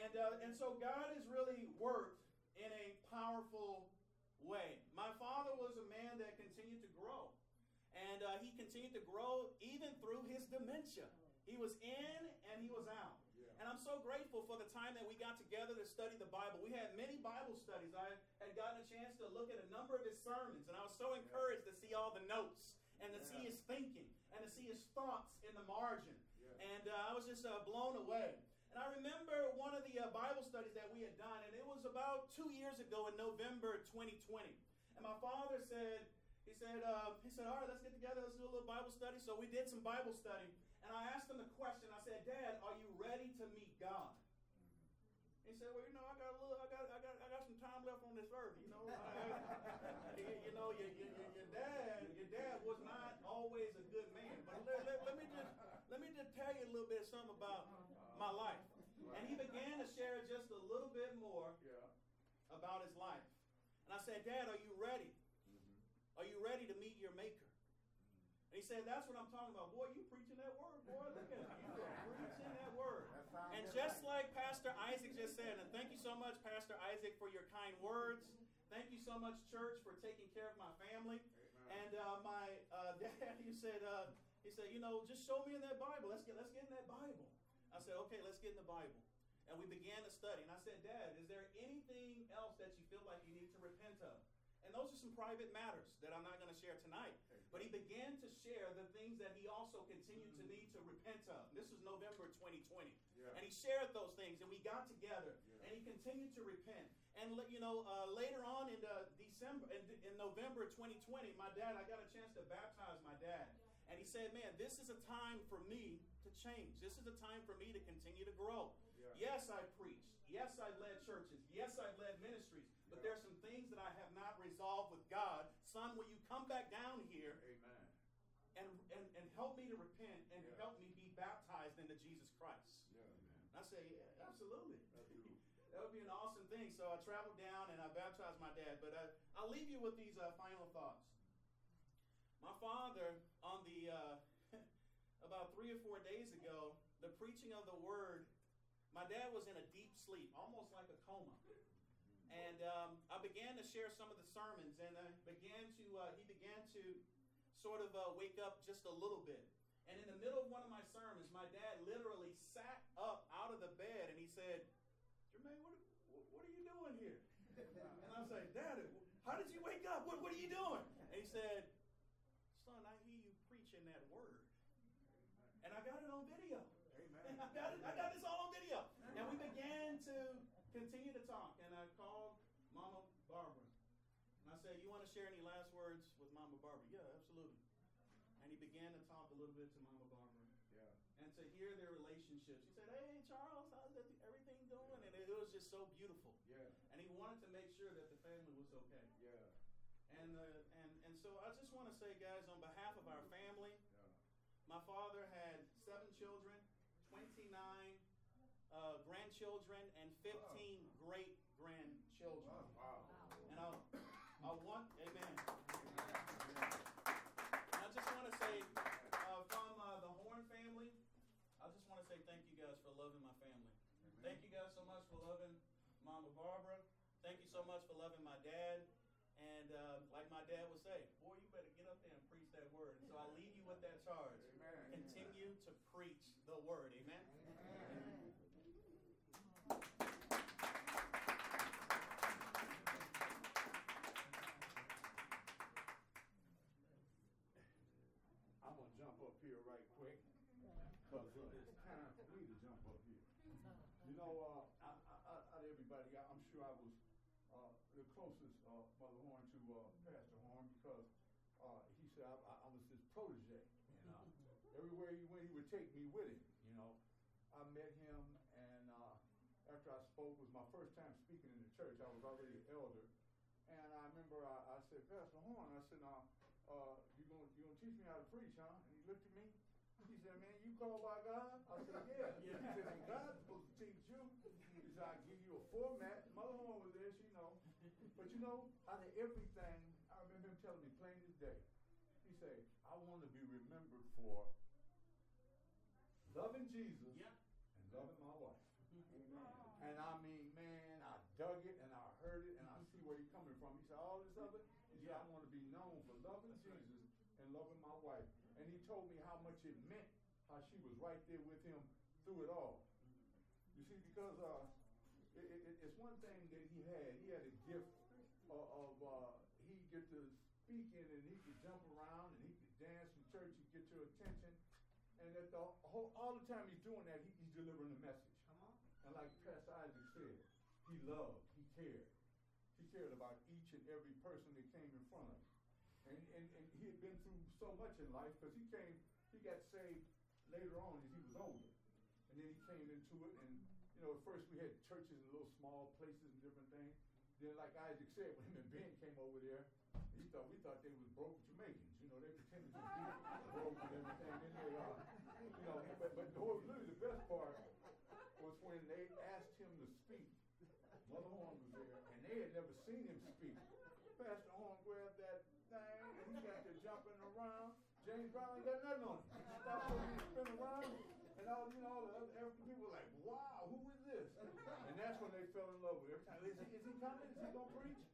And, uh, and so God has really worked in a powerful way. My father was a man that continued to grow. And uh, he continued to grow even through his dementia. He was in and he was out. And I'm so grateful for the time that we got together to study the Bible. We had many Bible studies. I had gotten a chance to look at a number of his sermons, and I was so encouraged to see all the notes and to see his thinking and to see his thoughts in the margin. And uh, I was just uh, blown away. I remember one of the uh, Bible studies that we had done, and it was about two years ago in November 2020. And my father said, he said, uh, he said, all right, let's get together, let's do a little Bible study. So we did some Bible study, and I asked him the question. I said, Dad, are you ready to meet God? He said, Well, you know, I got a little, I got, I got, I got some time left on this earth. You know, I, you, you know, your, your, your, your dad, your dad was not always a good man. But let, let, let me just, let me just tell you a little bit of something about my life. Began to share just a little bit more about his life. And I said, Dad, are you ready? Are you ready to meet your maker? And he said, That's what I'm talking about. Boy, you preaching that word, boy. Look at you. You are preaching that word. And just like Pastor Isaac just said, and thank you so much, Pastor Isaac, for your kind words. Thank you so much, church, for taking care of my family. And uh, my uh, dad, he said, uh, he said, you know, just show me in that Bible. Let's get, let's get in that Bible. I said, okay, let's get in the Bible. And we began to study. And I said, Dad, is there anything else that you feel like you need to repent of? And those are some private matters that I'm not going to share tonight. But he began to share the things that he also continued to need to repent of. This was November 2020. And he shared those things, and we got together, and he continued to repent. And you know, uh, later on in uh, December, in, in November 2020, my dad, I got a chance to baptize my dad. And he said, Man, this is a time for me to change. This is a time for me to continue to grow. Yes, I preached. Yes, I've led churches. Yes, I've led ministries. But there's some things that I have not resolved with God. Son, will you come back down here Amen. and, and, and help me to repent and help me be baptized into Jesus Christ? And I say, yeah, absolutely. that would be an awesome thing. So I traveled down and I baptized my dad. But uh, I'll leave you with these uh, final thoughts. My father, on the uh, about three or four days ago, the preaching of the word, my dad was in a deep sleep, almost like a coma. And um, I began to share some of the sermons, and I began to uh, he began to sort of uh, wake up just a little bit. And in the middle of one of my sermons, my dad literally sat up out of the bed and he said, Jermaine, what, what are you doing here? And I was like, Dad, how did you wake up? What, what are you doing? And he said, Son, I hear you preaching that word. And I got it on video. I got it, I got this all on video. And we began to continue to talk. And I called Mama Barbara. And I said, You want to share any last words with Mama Barbara? Yeah, absolutely. And he began to talk a little bit to Mama Barbara. And to hear their relationship. She said, Hey, Charles, how's that, everything doing? And it, it was just so beautiful. Yeah. And he wanted to make sure that the family was okay. Yeah. And, uh, and, and so I just want to say, guys, on behalf of our family, my father had seven children, 29 uh, grandchildren, and 15 great grandchildren. And I, I want, amen. And I just want to say, uh, from uh, the Horn family, I just want to say thank you guys for loving my family. Thank you guys so much for loving Mama Mama Barbara. Thank you so much for loving my dad. And uh, like my dad would say, boy, you better get up there and preach that word. So I leave you with that charge. Continue to preach the word. Amen. I'm gonna jump up here right quick, cause uh, it's time for me to jump up here. You know, uh, I, I, I- out of everybody, I- I'm sure I was, uh, the closest, uh, Mother Horn to, uh, Pastor Horn, because, uh, he said I, I, I was his protege, and, uh, everywhere he went, he would take me with him, you know. I met him, and, uh, after I spoke, it was my first time speaking in the church, I was already an elder, and I remember I, I said, Pastor Horn, I said, uh, uh, you gonna, you gonna teach me how to preach, huh? And he looked at me, he said, man, you called by God? I said, yeah. He said, and God's supposed to teach you. He said, I'll give you a format. Mother Horn was there, she know. But you know, out of everything, I remember him telling me plain as day. He said, I want to be remembered for loving Jesus Yeah. and loving my wife. And I mean, man, I dug it and I heard it and I see where he's coming from. He said, all this other, he said, I want to be known for loving Jesus and loving my wife. And he told me how much it meant, how she was right there with him through it all. You see, because uh, it, it, it- it's one thing that he had. He had a gift of, of uh, he get to speaking and he could jump around and he could dance in church and get your attention. And that the whole, all the time he's doing that, he, he's delivering a message. And like Pastor Isaac said, he loved, he cared. He cared about each and every person that came in front of him. And, and, and he had been through so much in life because he came, he got saved later on as he was older. And then he came into it and, you know, at first we had churches in little small places and different things. Then like Isaac said, when him and Ben came over there, he thought, we thought they was broke Jamaicans. You know, they pretended to be broke and everything. Then they, uh, you know, but, but the whole, really the best part was when they asked him to speak. Mother Horn was there, and they had never seen him speak. Pastor Horn grabbed that thing, and he got to jumping around. James Brown ain't got nothing on him. He stopped and spin around, and all you know, all the other African people were like, "Wow, who is this?" And that's when they fell in love with him. Every time, is he, is he coming? Is he gonna preach?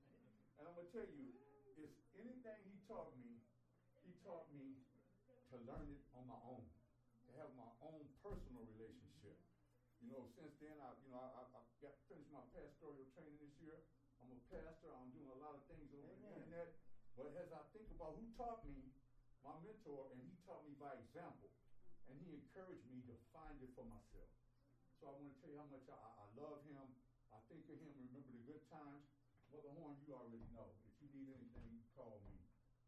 And I'm gonna tell you, it's anything he taught me, he taught me to learn it on my own, to have my own personal relationship. You know, since then, I, you know, I, I, I got finished my pastoral training this year. I'm a pastor. I'm doing a lot of things over the internet. But as I think about who taught me, my mentor, and he taught me by example, and he encouraged me to find it for myself. So I want to tell you how much I, I love him. I think of him. Remember the good times. Mother Horn, you already know. If you need anything, call me.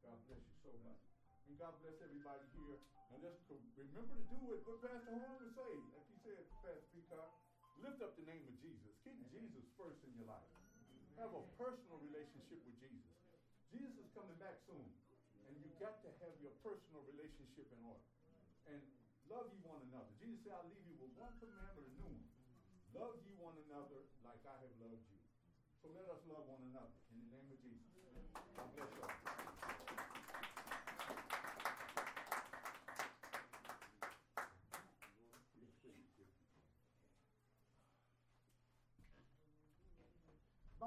God bless you so much. And God bless everybody here. And let's remember to do what, what Pastor Horn would say. Like he said, Pastor Peacock, lift up the name of Jesus. Keep Jesus first in your life. Have a personal relationship with Jesus. Jesus is coming back soon. And you got to have your personal relationship in order. And love ye one another. Jesus said, I'll leave you with one commandment, a new one. Love ye one another like I have loved you. So let us love one another in the name of Jesus. God bless you all.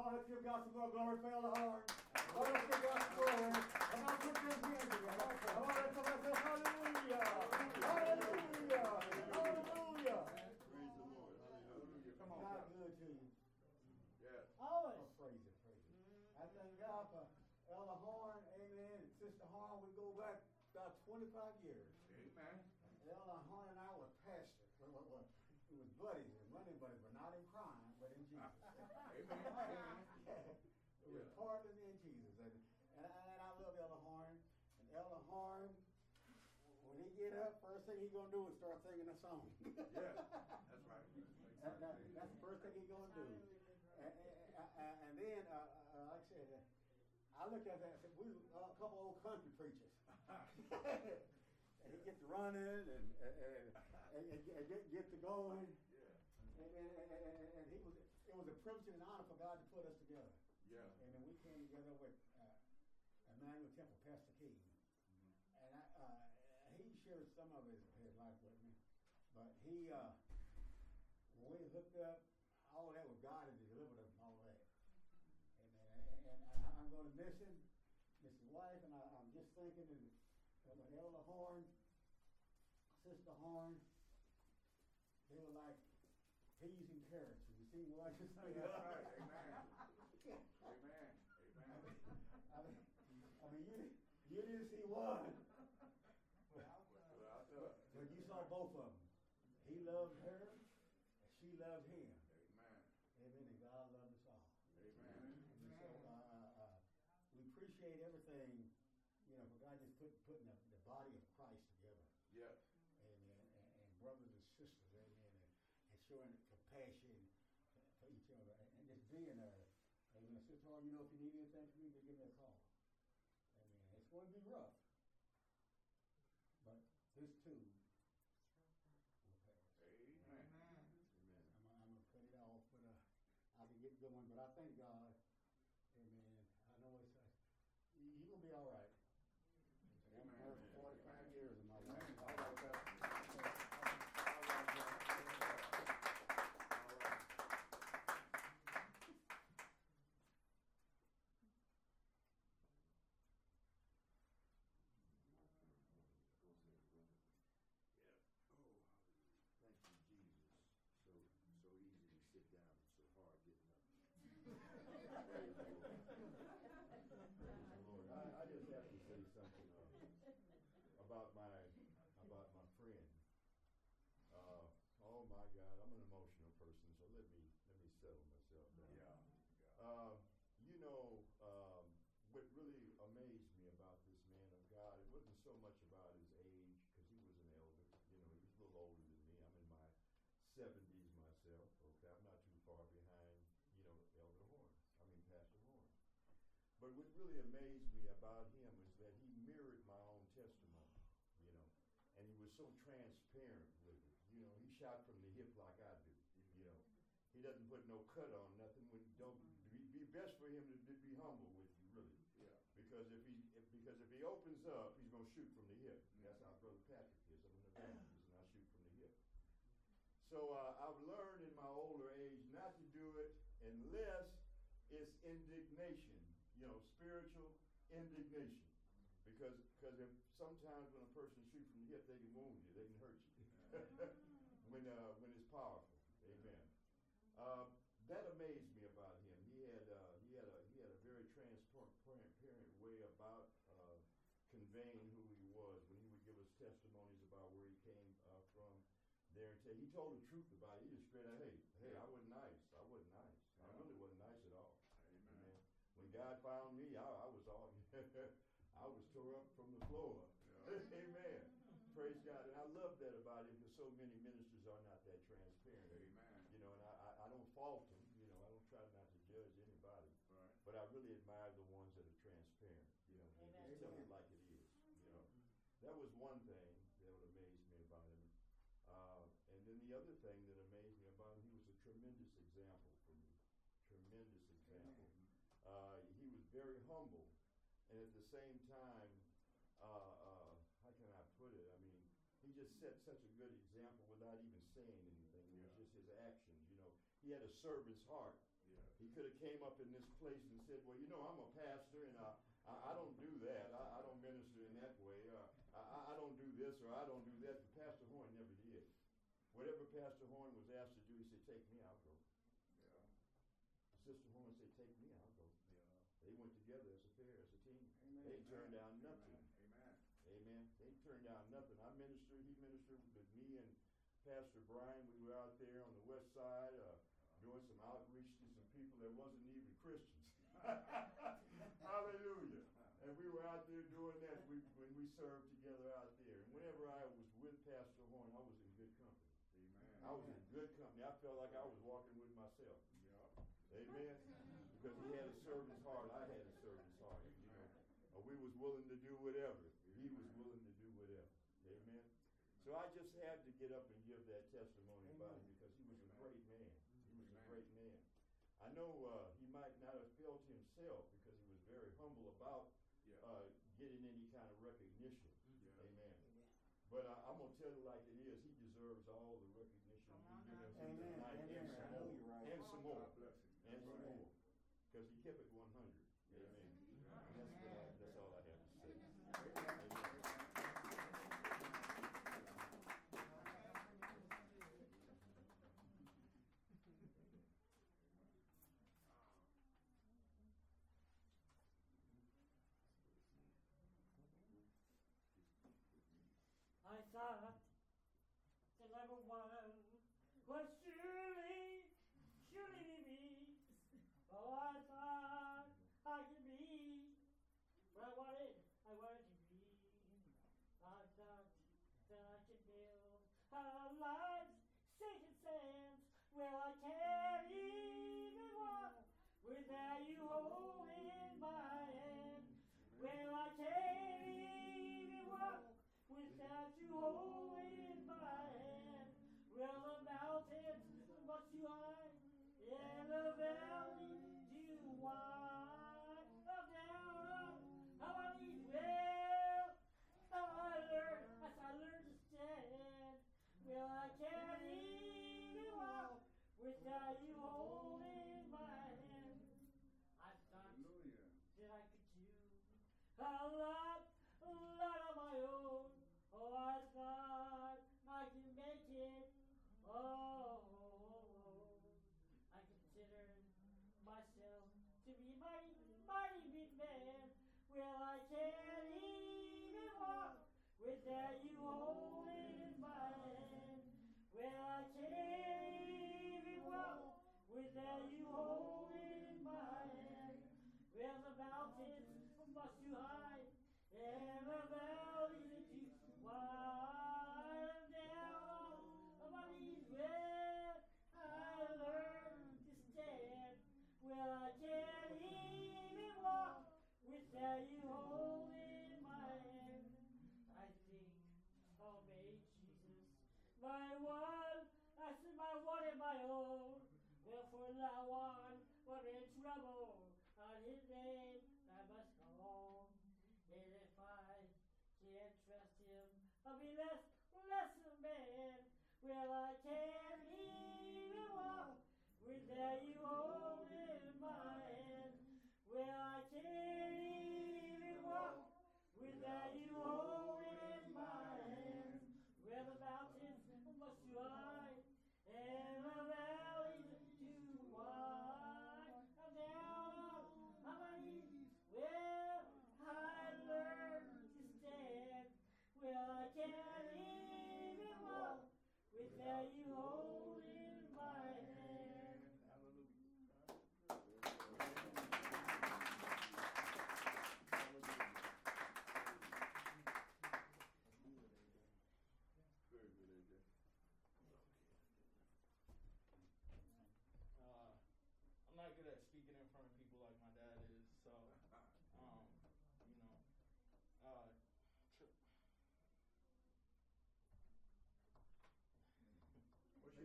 On, let's give God some more glory for Elder Horn. On, let's give God some glory. Come on, put hands together. Come on, let's say hallelujah. Hallelujah. Hallelujah. Praise the Lord. Hallelujah. Come on. God brother. good to you. Yes. Always praise it, praise it. I thank God for Elder Horn, amen, and Sister Horn. We go back about 25 years. Amen. Elder Horn and I were pastors. We were, were, we was buddies, and running buddies, but not in crime, but in Jesus. Amen. It was Yeah. partners in Jesus. And, and, I, and I love Elder Horn. And Elder Horn, when he get up, first thing he gonna do is start singing a song. Yeah, that's right. That, that, that's the first thing he gonna do. And, and, and- then, uh, uh, like I said, uh, I looked at that and said, we uh, a couple old country preachers. and he gets to running and, and, and, and, get, get to going. Yeah. And, and, and he was, it was a privilege and an honor for God to put us together. Yeah. And then we came together with uh, Emmanuel Temple, Pastor he, uh, when we looked up, all that was God that delivered us from all that. Amen. And, and, and I, am going to miss him, miss his wife, and I, am just thinking of, of Elder Horn, Sister Horn. They were like peas and carrots. And you see what? Just like. Showing compassion for each other. And, and just being there. Amen. Sister Hall, you know, if you need anything from me, just give me a call. Amen. It's going to be rough. But this too will pass. amen. I'm, I'm gonna cut it off, but uh, I'll be getting going. But I thank God, Amen. I know it's uh, you, you gonna be all right. I'm Amen. married for 45 years, and my wife. All right, Pastor. All right, All right, Pastor. All right. Thank you, Jesus. So, so easy to sit down and so hard getting up. Praise the Lord. Praise the Lord. I, I just have to say something, uh, about my, about my friend. Uh, oh my God, I'm an emotional person, so let me, let me settle myself down. Yeah. Um, you know, um, what really amazed me about this man of God, it wasn't so much about his age, because he was an elder. You know, he was a little older than me. I'm in my 70s myself. Okay, I'm not too far behind, you know, Elder Horn. I mean, Pastor Horn. But what really amazed me about him is that he mirrored my own testimony, you know, and he was so transparent with it. You know, he shot from the hip like I do, you know. He doesn't put no cut on nothing. When don't be, be best for him to, be humble with you, really, Yeah. because if he if, because if he opens up, he's gonna shoot from the hip. That's how Brother Patrick is. I'm an evangelist, and I shoot from the hip. So uh, I've learned in my older age not to do it unless it's indignation, you know, spiritual indignation. Because because if sometimes when a person shoots from the hip, they can wound you, they can hurt you. when uh, when it's powerful, amen. Uh, that amazed me about him. He had uh, he had a he had a very transparent transparent way about uh, conveying who he was when he would give us testimonies about where he came uh, from. There and say he told the truth about it. He just straight out, hey, hey, I wasn't nice. I wasn't nice. I really wasn't nice at all. Amen. When God found me, I, I was all I was tore up from the floor. Yeah. Amen. Praise God. And I love that about him because so many ministers are not that transparent. Amen. You know, and I, I, I don't fault them. You know, I don't try not to judge anybody. Right. But I really admire the ones that are transparent. You know, they Amen. just tell it like it is. You know, that was one thing that would amaze me about him. Uh, and then the other thing that amazed me about him, he was a tremendous example for me. Tremendous example. Uh, he was very humble, and at the same time, uh, uh, how can I put it? I mean, he just set such a good example without even saying anything. It was Yeah. just his actions. You know, he had a servant's heart. Yeah. He could have came up in this place and said, "Well, you know, I'm a pastor, and uh, I, I don't do that. I, I don't minister in that way. Uh, I, I- I don't do this or I don't do that." But Pastor Horn never did. Whatever Pastor Horn was asked to do, he said, "Take me, I'll go." Yeah. Sister Horn said, "Take me, I'll go." Yeah. They went together as a pair, as a team. Amen. They turned down nothing. Amen. Amen. They turned down nothing. I ministered. He ministered with me and Pastor Brian. We were out there on the west side uh, doing some outreach to some people that wasn't even Christians. Hallelujah. And we were out there doing that we, when we served together out there. And whenever I was with Pastor Horn, I was in good company. Amen. I was in good company. I felt like I was walking with myself. Yeah. Amen. Because he had a servant's heart. I had a servant's heart. You know, Uh, we was willing to do whatever. He was willing to do whatever. Amen. So I just had to get up and give that testimony about him because he was a great man. He was a great man. I know uh, he might not have felt himself because he was very humble about Yeah. uh, getting any kind of recognition. Yeah. Amen. But I, I thought without you holding my hand. Well, I can't even walk without you holding my hand. Well, the mountains must you hide, and the valleys that you wide. I'm down on my knees where I learned to stand. Well, I can't even walk without you holding Well, I can't even walk without you holding my hand. Well,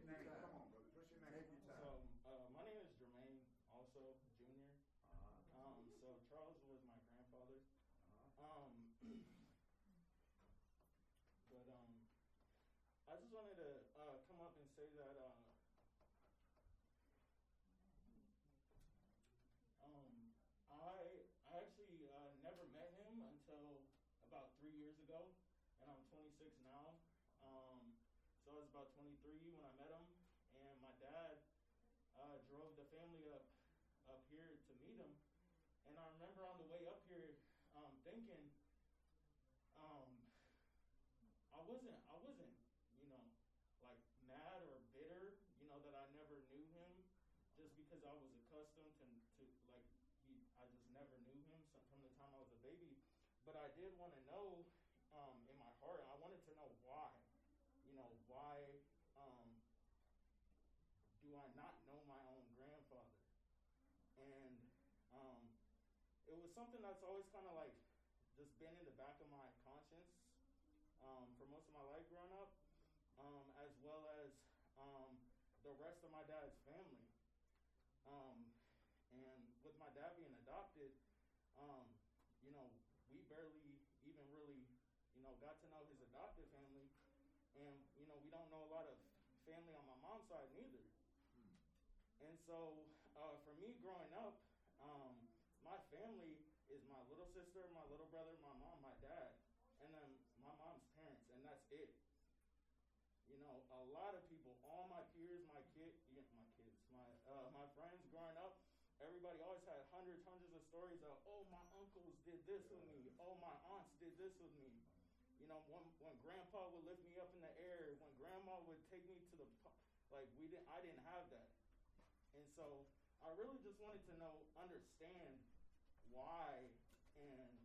Mary. But I did want to know so uh, for me growing up, um, my family is my little sister, my little brother, my mom, my dad, and then my mom's parents, and that's it. You know, a lot of people, all my peers, my kid, yeah, my kids, my uh, my friends growing up, everybody always had hundreds, hundreds of stories of, oh, my uncles did this with me, oh, my aunts did this with me. You know, when when grandpa would lift me up in the air, when grandma would take me to the like we didn't I didn't have that and so I really just wanted to know, understand why, and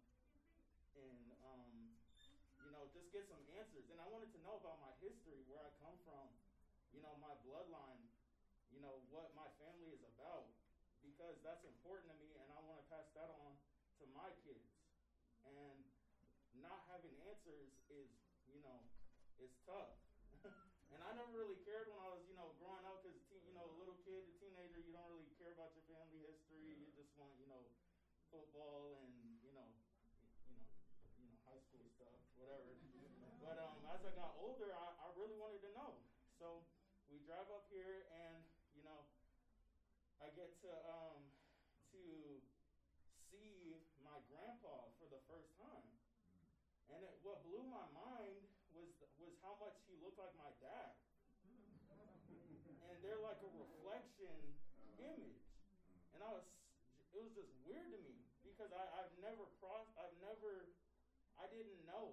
and um, you know, just get some answers. And I wanted to know about my history, where I come from, you know, my bloodline, you know, what my family is about, because that's important to me, and I want to pass that on to my kids. And not having answers is, you know, is tough. and I never really cared when I was, you know, growing up, because you know, a little kid, a teenager, you don't really care about your family history. You just want, you know, football and you know, you know, you know, high school stuff, whatever. but um, as I got older, I, I really wanted to know. So we drive up here, and you know, I get to um, to see my grandpa for the first time, and it, what blew my mind was was how much he looked like my dad, and they're like a reflection image, and I was it was just because I, I've never crossed, I've never, I didn't know,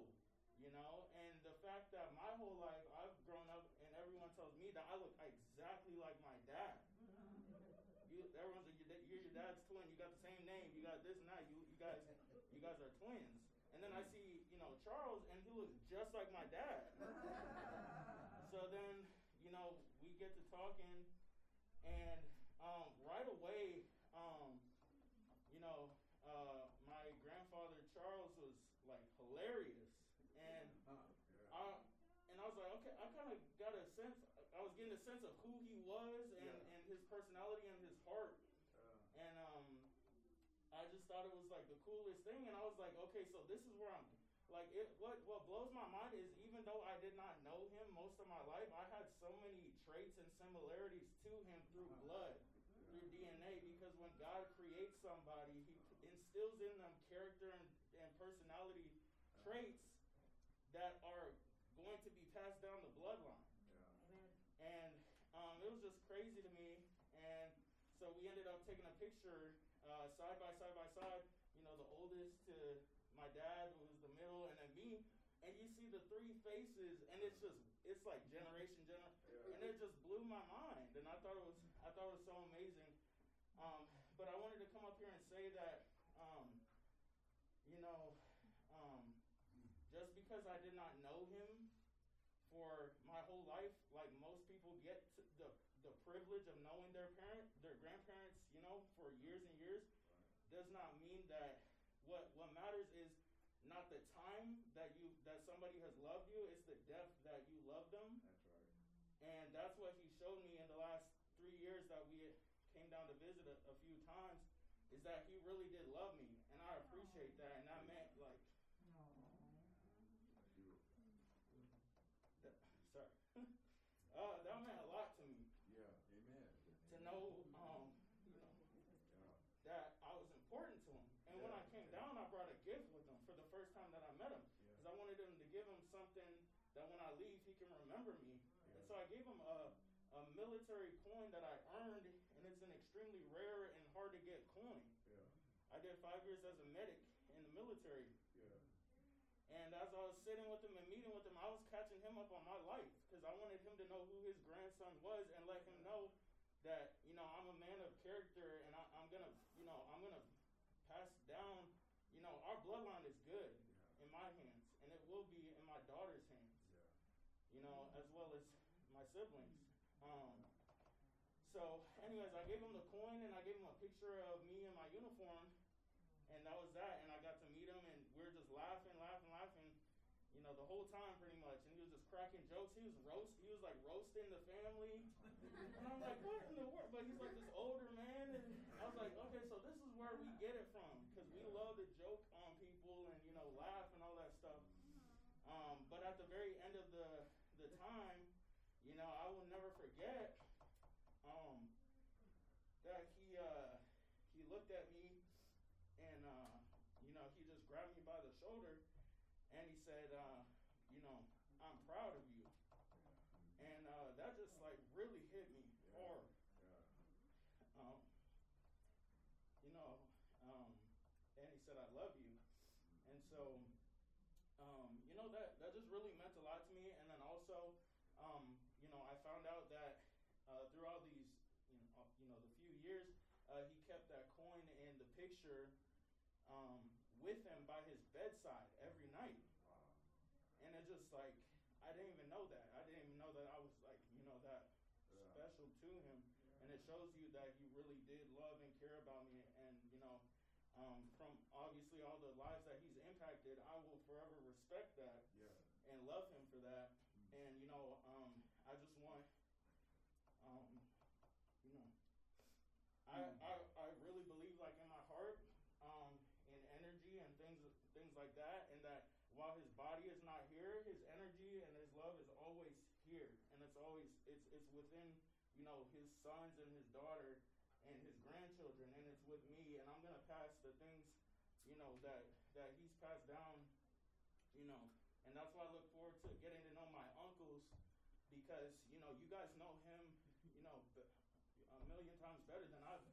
you know, and the fact that my whole life I've grown up and everyone tells me that I look exactly like my dad. You, everyone's like, you're, you're your dad's twin. You got the same name. You got this and that. You, you guys, you guys are twins. And then I see, you know, Charles, and he looks just like my dad. so then, you know, we get to talking, and um, right away, um, you know, uh, my grandfather Charles was like hilarious, and I, and I was like, okay, I kind of got a sense. I was getting a sense of who he was and, Yeah. and his personality and his heart, and um, I just thought it was like the coolest thing. And I was like, okay, so this is where I'm. Like it, what what blows my mind is even though I did not know him most of my life, I had so many traits and similarities to him through blood, through DNA. Because when God creates somebody, He instills in them character and, and personality traits that are going to be passed down the bloodline. Amen. And um, it was just crazy to me. And so we ended up taking a picture uh, side by side by side. You know, the oldest to my dad, who was the middle, and then me. And you see the three faces, and it's just it's like generation generation, and it just blew my mind. And I thought it was I thought it was so amazing. Um, but I wanted to come up here and say that, um, you know, um, just because I did not know him for my whole life, like most people get to the the privilege of knowing their parent, their grandparents, you know, for years and years, does not mean that what what matters is not the time that you that somebody has loved you, it's the depth that you love them. That's right. And that's what he showed me in the last three years that we came down to visit a, a few times, is that he really did love me, and I appreciate that, and that meant like, that, sorry, uh, that meant a lot to me Yeah, amen. to know, um, you know, Yeah. that I was important to him. And when I Yeah. came down, I brought a gift with him for the first time that I met him, Yeah. because I wanted him to give him something that when I leave, he can remember me. And so I gave him a, a military coin that I earned, and it's an extremely rare and hard to get coin. Yeah. I did five years as a medic in the military. Yeah. And as I was sitting with him and meeting with him, I was catching him up on my life because I wanted him to know who his grandson was and let him know that you know I'm a man of character and I, I'm gonna you know I'm gonna pass down you know our bloodline is good in my hands and it will be in my daughter's hands you know as well as my siblings. Um, so, anyways, I gave him the coin and I gave him a picture of me in my uniform, and that was that. And I got to meet him, and we were just laughing, laughing, laughing, you know, the whole time pretty much. And he was just cracking jokes. He was roast. He was like roasting the family, and I'm like, what in the world? But he's like this with him by his bedside every night. And it just like, I didn't even know that. I didn't even know that I was like, you know, that yeah. special to him. Yeah. And it shows you that he really did love and care about me. And, you know, um, from obviously all the lives that he's impacted, I will forever respect that. sons and his daughter and his grandchildren, and it's with me, and I'm gonna pass the things, you know, that that he's passed down, you know, and that's why I look forward to getting to know my uncles, because you know, you guys know him, you know, a million times better than I've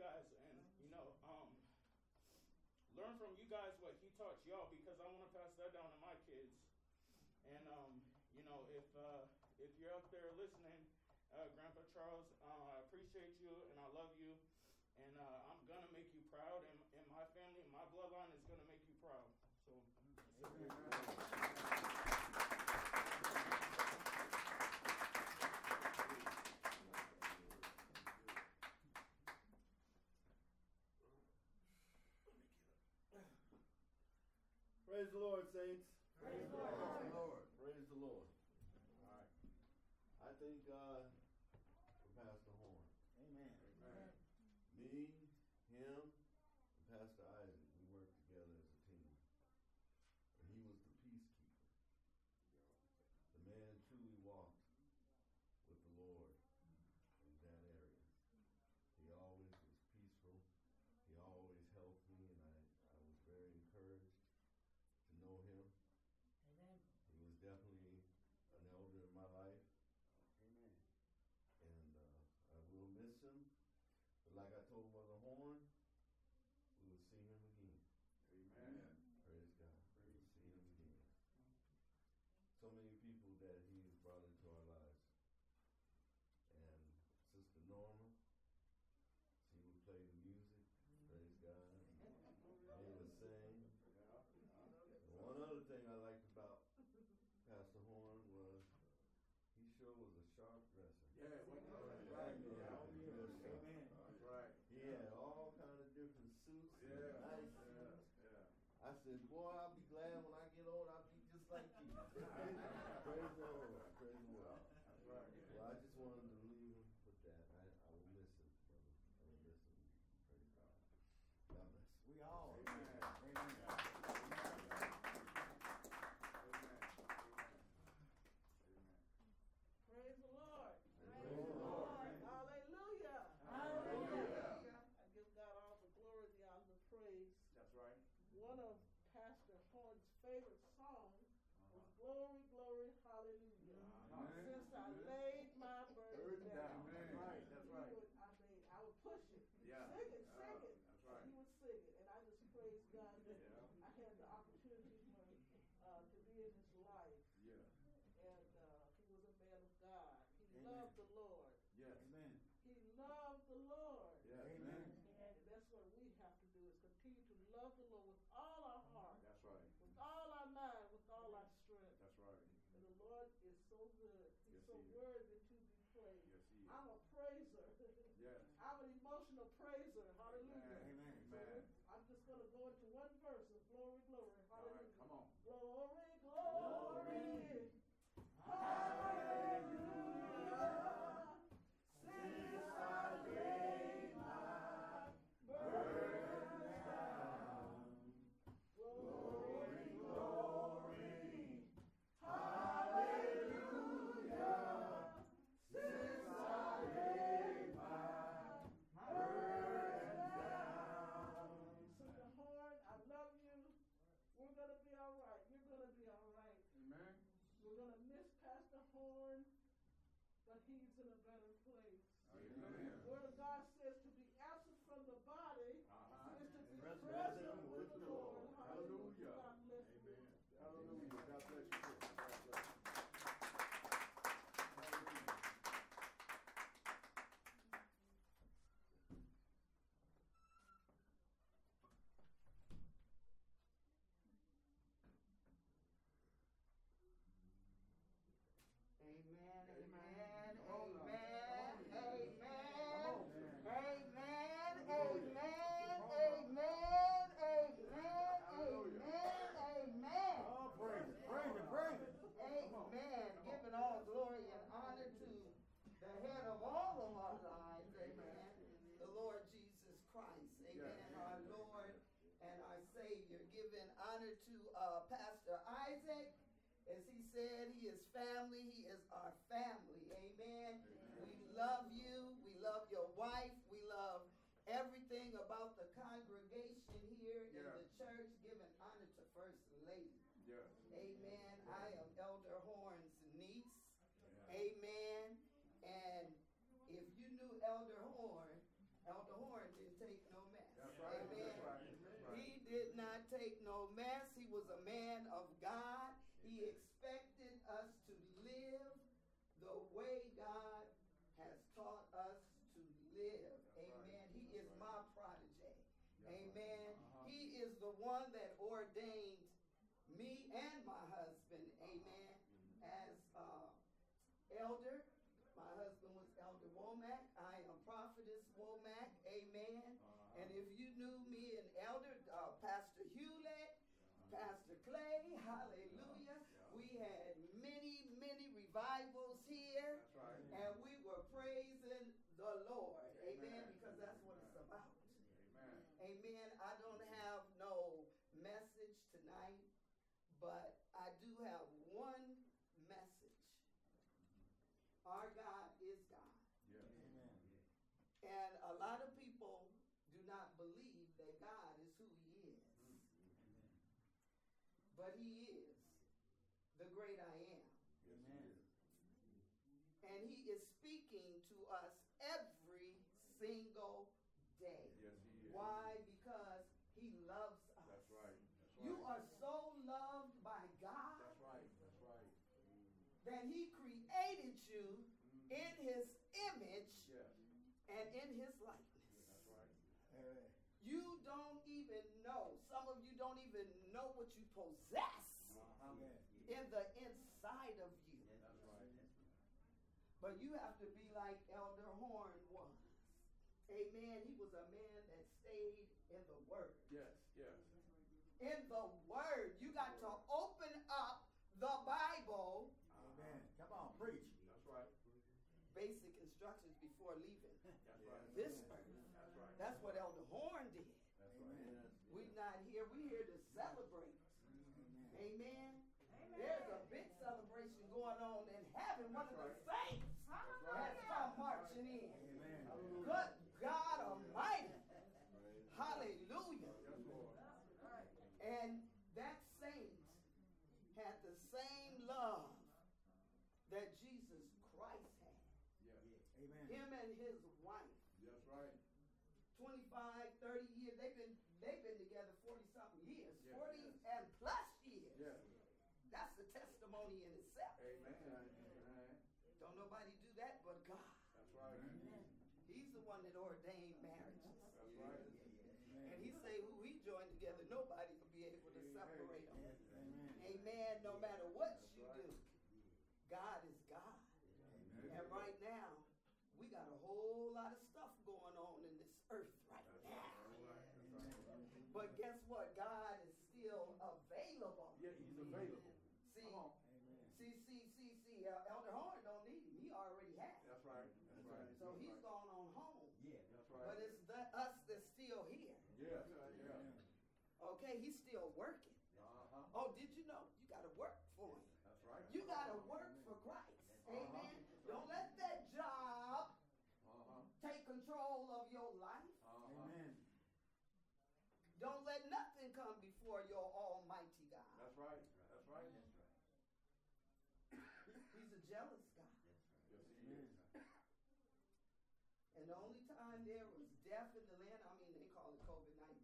guys and, you know, um, learn from you guys what he taught y'all because I want to pass that down to my kids. And, um, you know, if, uh, if you're out there listening, uh, Grandpa Charles, uh, I appreciate you and I love you. And uh, I'm Praise the Lord, saints. Praise the Lord. Praise the Lord. Praise the Lord. All right. I think uh, them. But like I told Mother Horn, said, He is family. He is our family. Amen. We love you. We love your wife. We love everything about the congregation here in Yeah. the church, giving honor to First Lady. Yes. Amen. I am Elder Horn's niece. Amen. And if you knew Elder Horn, Elder Horn didn't take no mess. That's right. Amen. That's right. That's right. He did not take no mess. He was a man of God. He expected us to live the way God has taught us to live. Amen. He is my protege. Amen. He is the one that ordained me and my husband. Amen. As uh, elder. My husband was Elder Womack. I am Prophetess Womack. Amen. And if you knew me and Elder, uh, Pastor Hewlett, Pastor Clay, hallelujah. We had many, many revivals here. That's right. And we were praising the Lord. Amen. Because that's what it's about. Amen. Amen. I don't have no message tonight, but I do have one message. Our God is God. Yes. And a lot of people do not believe that God is who He is. But He is the great I am. Yes, he is. And He is speaking to us every single day. Yes, he is. Why? Because He loves us. That's right. That's right. You are so loved by God That's right. That's right. that He created you in His image Yes. and in His likeness. That's right. You don't even know, some of you don't even know what you possess Uh-huh. in the inside of you. That's right. But you have to be like Elder Horn was. Amen. He was a man that stayed in the Word. Yes. Yes. In the Word. You got to open up the Bible. Amen. Come on, preach. That's right. Basic instructions before leaving That's right. this earth. That's right. That's what Elder Horn did. That's right. We're not here. We're here to celebrate. Amen. There's a big celebration going on in heaven. One of the saints has come marching in. Good God Almighty. Hallelujah. Yes, Lord. And that saint had the same love that Jesus Christ had. Yes. Him and his wife. That's right. 25, 30 years. They've been they've been together 40 something years. Yes, 40 yes. and plus years. Yes. That's a testimony in itself. Amen. Amen. Don't nobody do that but God. That's right. He's the one that ordained marriages. That's right. And he say who he joined together, nobody will be able to separate them. Amen. No matter what you do, God is God. And right now, we got a whole lot of stuff going on in this earth right now. But guess what? God is still available. Yeah, he's available. See, Come on. see, see, see, see. Uh, Elder Horn don't need him. He already has. That's right. That's right. So he's gone on home. Yeah, that's right. But it's the, us that's still here. Yes. Yeah. Okay, he's still working. Uh-huh. Oh, did you know? You got to work for him. That's right. You got to work for Christ. Amen. Don't let that job Uh-huh. take control of your life. Uh-huh. Don't let come before your Almighty God. That's right. That's right. He's a jealous God. Yes, he is. And the only time there was death in the land, I mean, they call it COVID 19.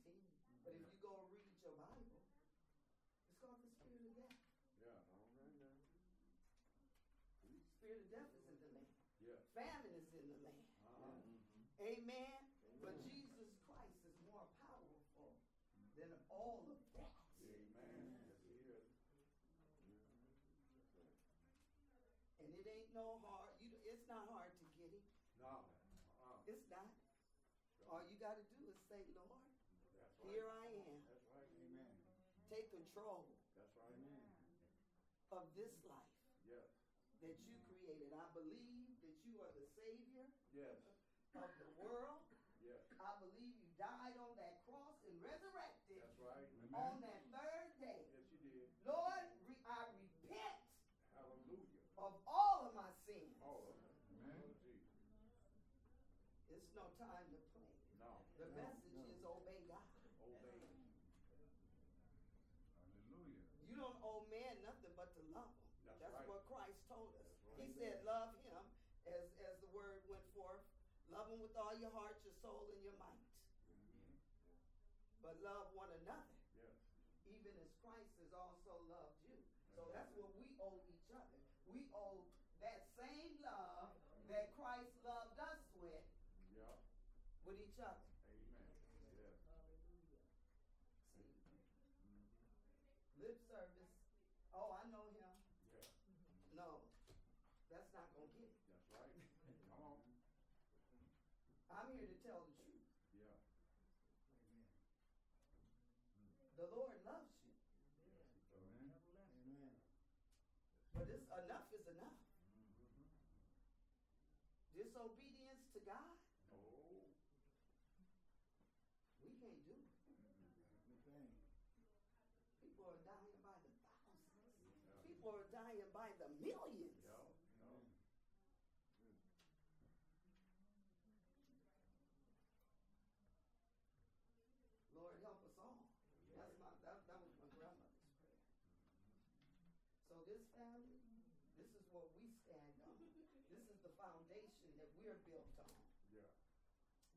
But if you go read your Bible, it's called the spirit of death. Yeah. All right now. Spirit of death is in the land. Yeah. Famine is in the land. Uh-huh. Amen. But Jesus Christ is more powerful than all of that. Amen. Yes, he is. And it ain't no hard. You, it's not hard to get him. No. Uh-uh. It's not. All you got to do is say, Lord, That's right. here I am. That's right. Amen. Take control That's right. Amen. of this life Yes. that you created. I believe that you are the Savior Yes. of the world. Yes. I believe you died on with all your heart, your soul, and your might. Mm-hmm. But love one another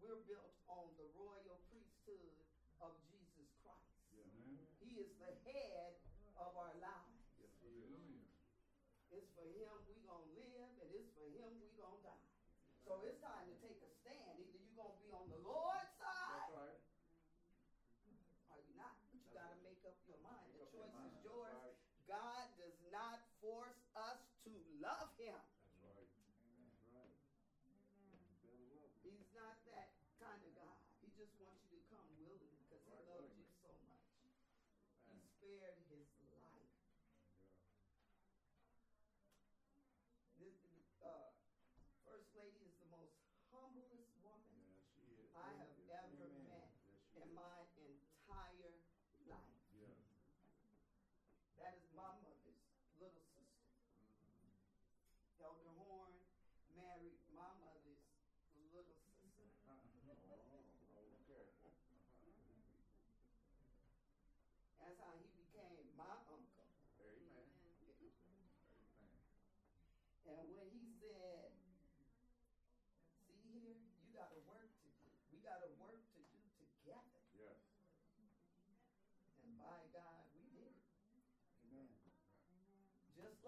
We're built prepared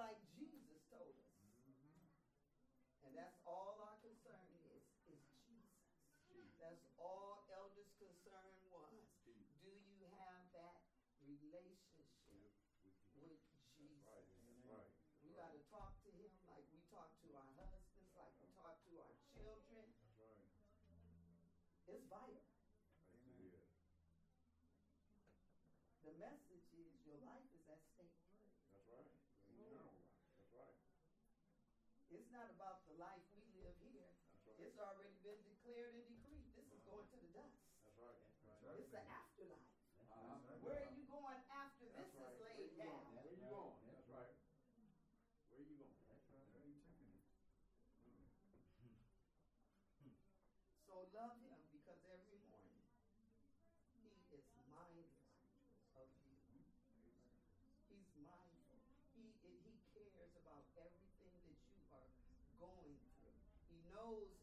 like Jesus told us. Mm-hmm. And that's all our concern is, is Jesus. That's all elders' concern was. Do you have that relationship with Jesus? Right. Right. We got to talk to him like we talk to our husbands, like we talk to our children. Right. It's vital. Amen. The message knows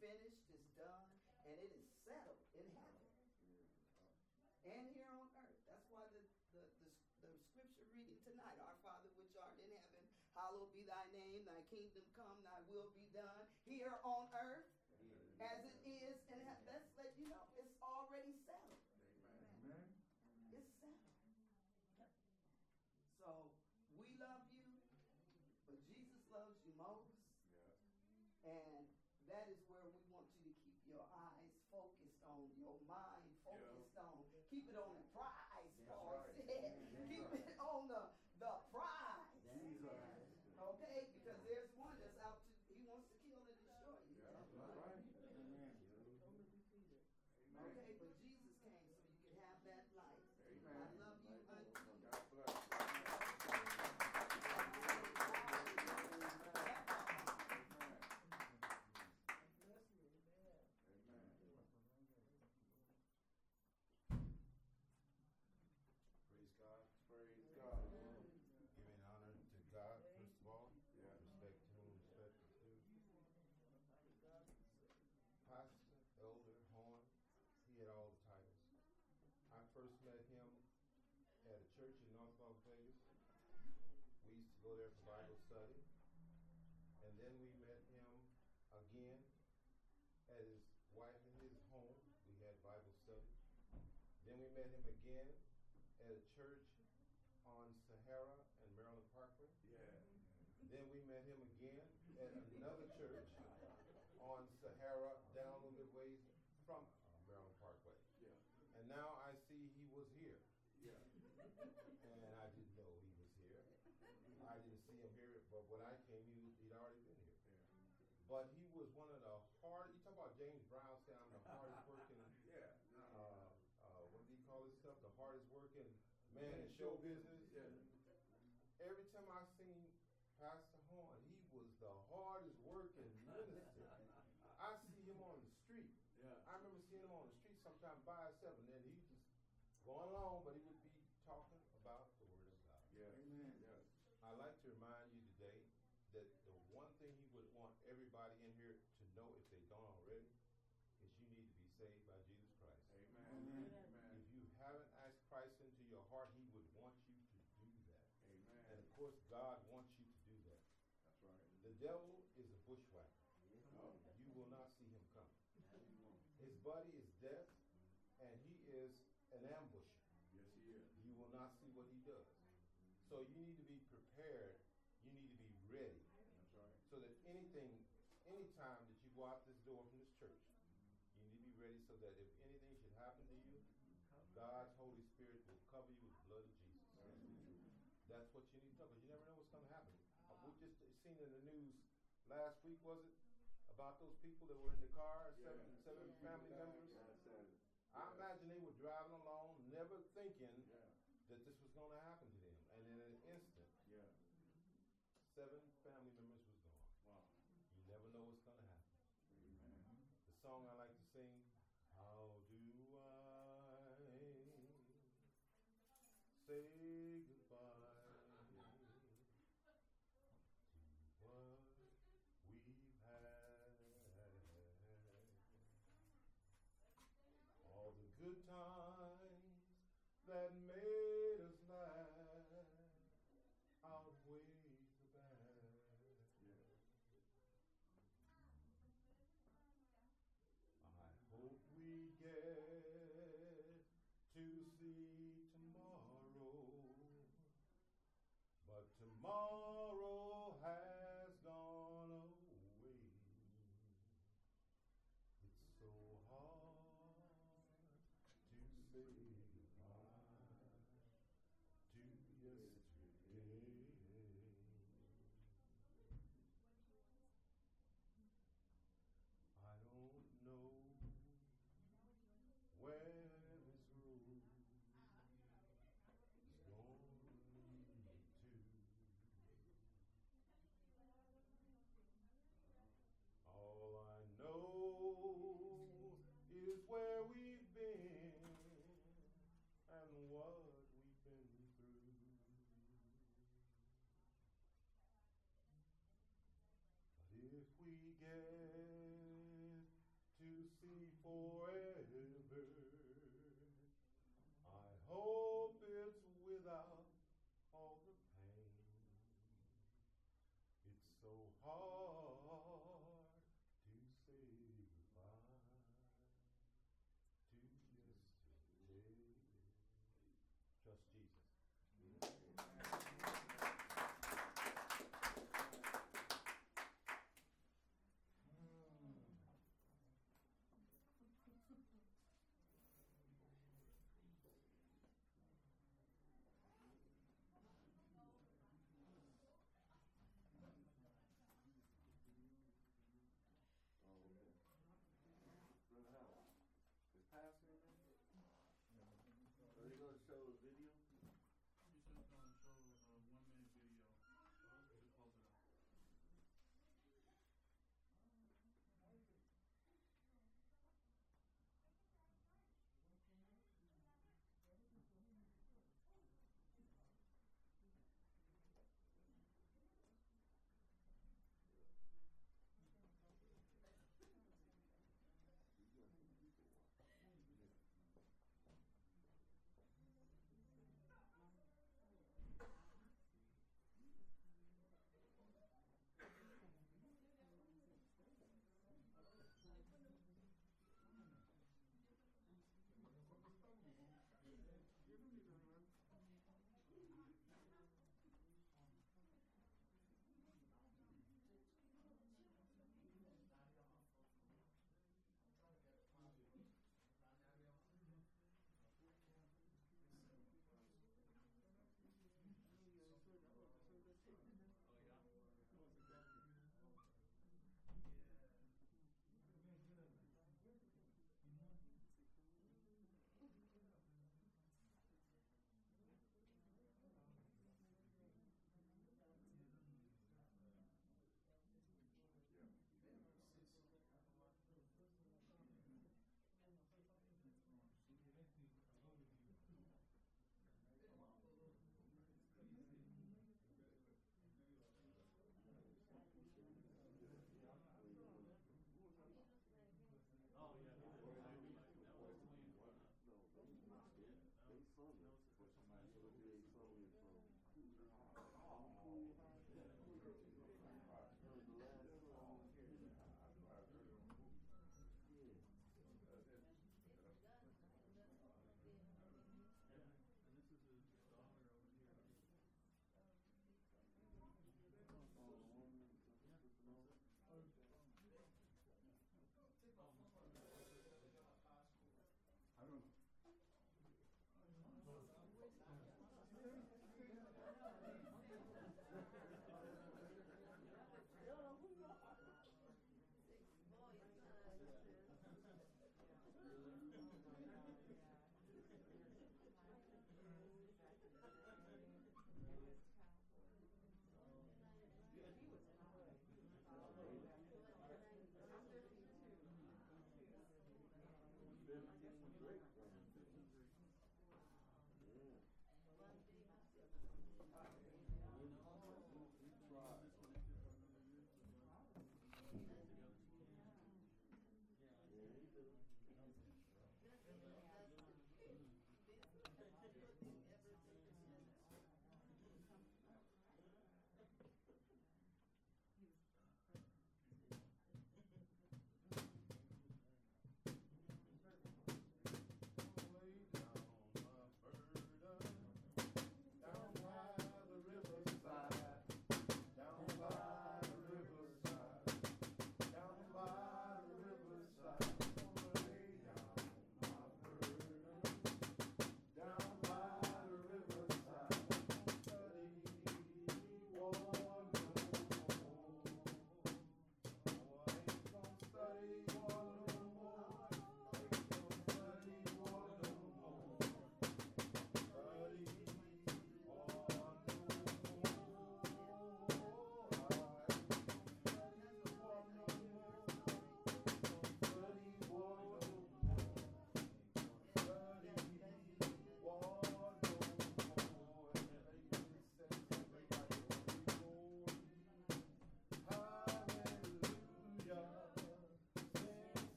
finished, it's done, and it is settled in heaven and here on earth. That's why the, the, the, the, scripture reading tonight, Our Father which art in heaven, hallowed be thy name, thy kingdom come, thy will be done here on earth go there for But he was one of the hard. You talk about James Brown saying I'm the hardest working. yeah. Uh, uh, what do you call this stuff? The hardest working man in devil is a bushwhacker. You will not see him come. His body is death, and he is an ambush. Yes, he is. You will not see what he does. So you need to be prepared. You need to be ready. That's right. So that anything, anytime that you go out this door from this church, you need to be ready so that if anything should happen to you, God's in the news last week, was it? About those people that were in the car, yeah. seven, seven family members? I imagine they were driving along, never thinking that this was going to happen to them. And in an instant, seven get to see tomorrow. But tomorrow we get to see forever.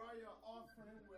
Briar offering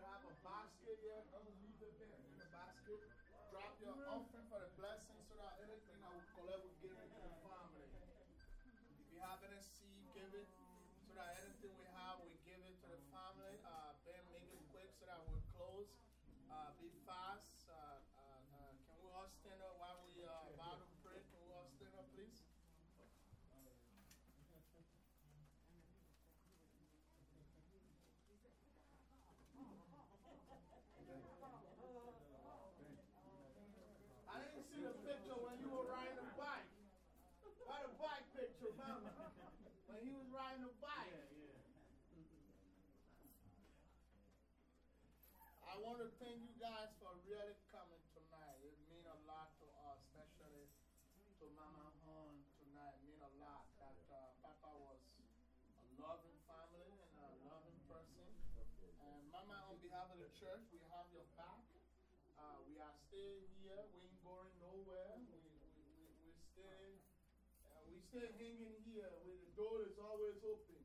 still here, we ain't going nowhere. We we we're staying. still we're still hanging here where the door is always open.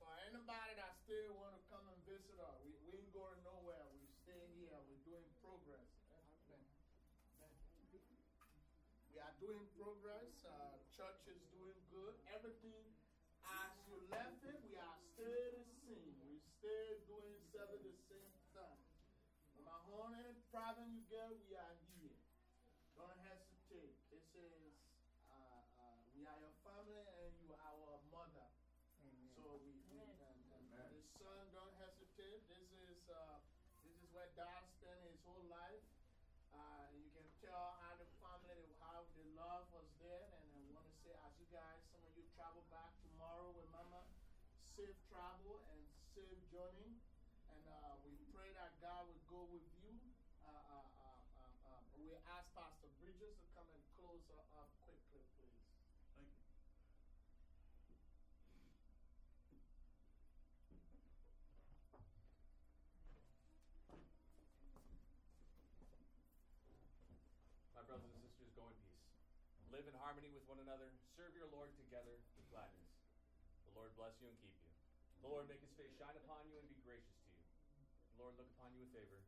For anybody that still want to come and visit us, we, we ain't going nowhere. We stay here. We're doing progress. We are doing progress. Uh, church is doing good. Everything as you left it, we are still the same. We still doing seven the same thing. No matter how problem you get, we are here. Don't hesitate. This is family and you are our mother. Amen. So we, we and, and the son, don't hesitate. This is, uh, this is where Dad spent his whole life. Uh, you can tell how the family, how the love was there. And I want to say, as you guys, some of you travel back tomorrow with Mama, safe travel and safe journey. And uh, we pray that God will go with you. Uh, uh, uh, we ask Pastor Bridges to come and close her up quickly, please. Thank you. My brothers and sisters, go in peace. Live in harmony with one another. Serve your Lord together with gladness. The Lord bless you and keep you. Lord make his face shine upon you and be gracious to you. Lord look upon you with favor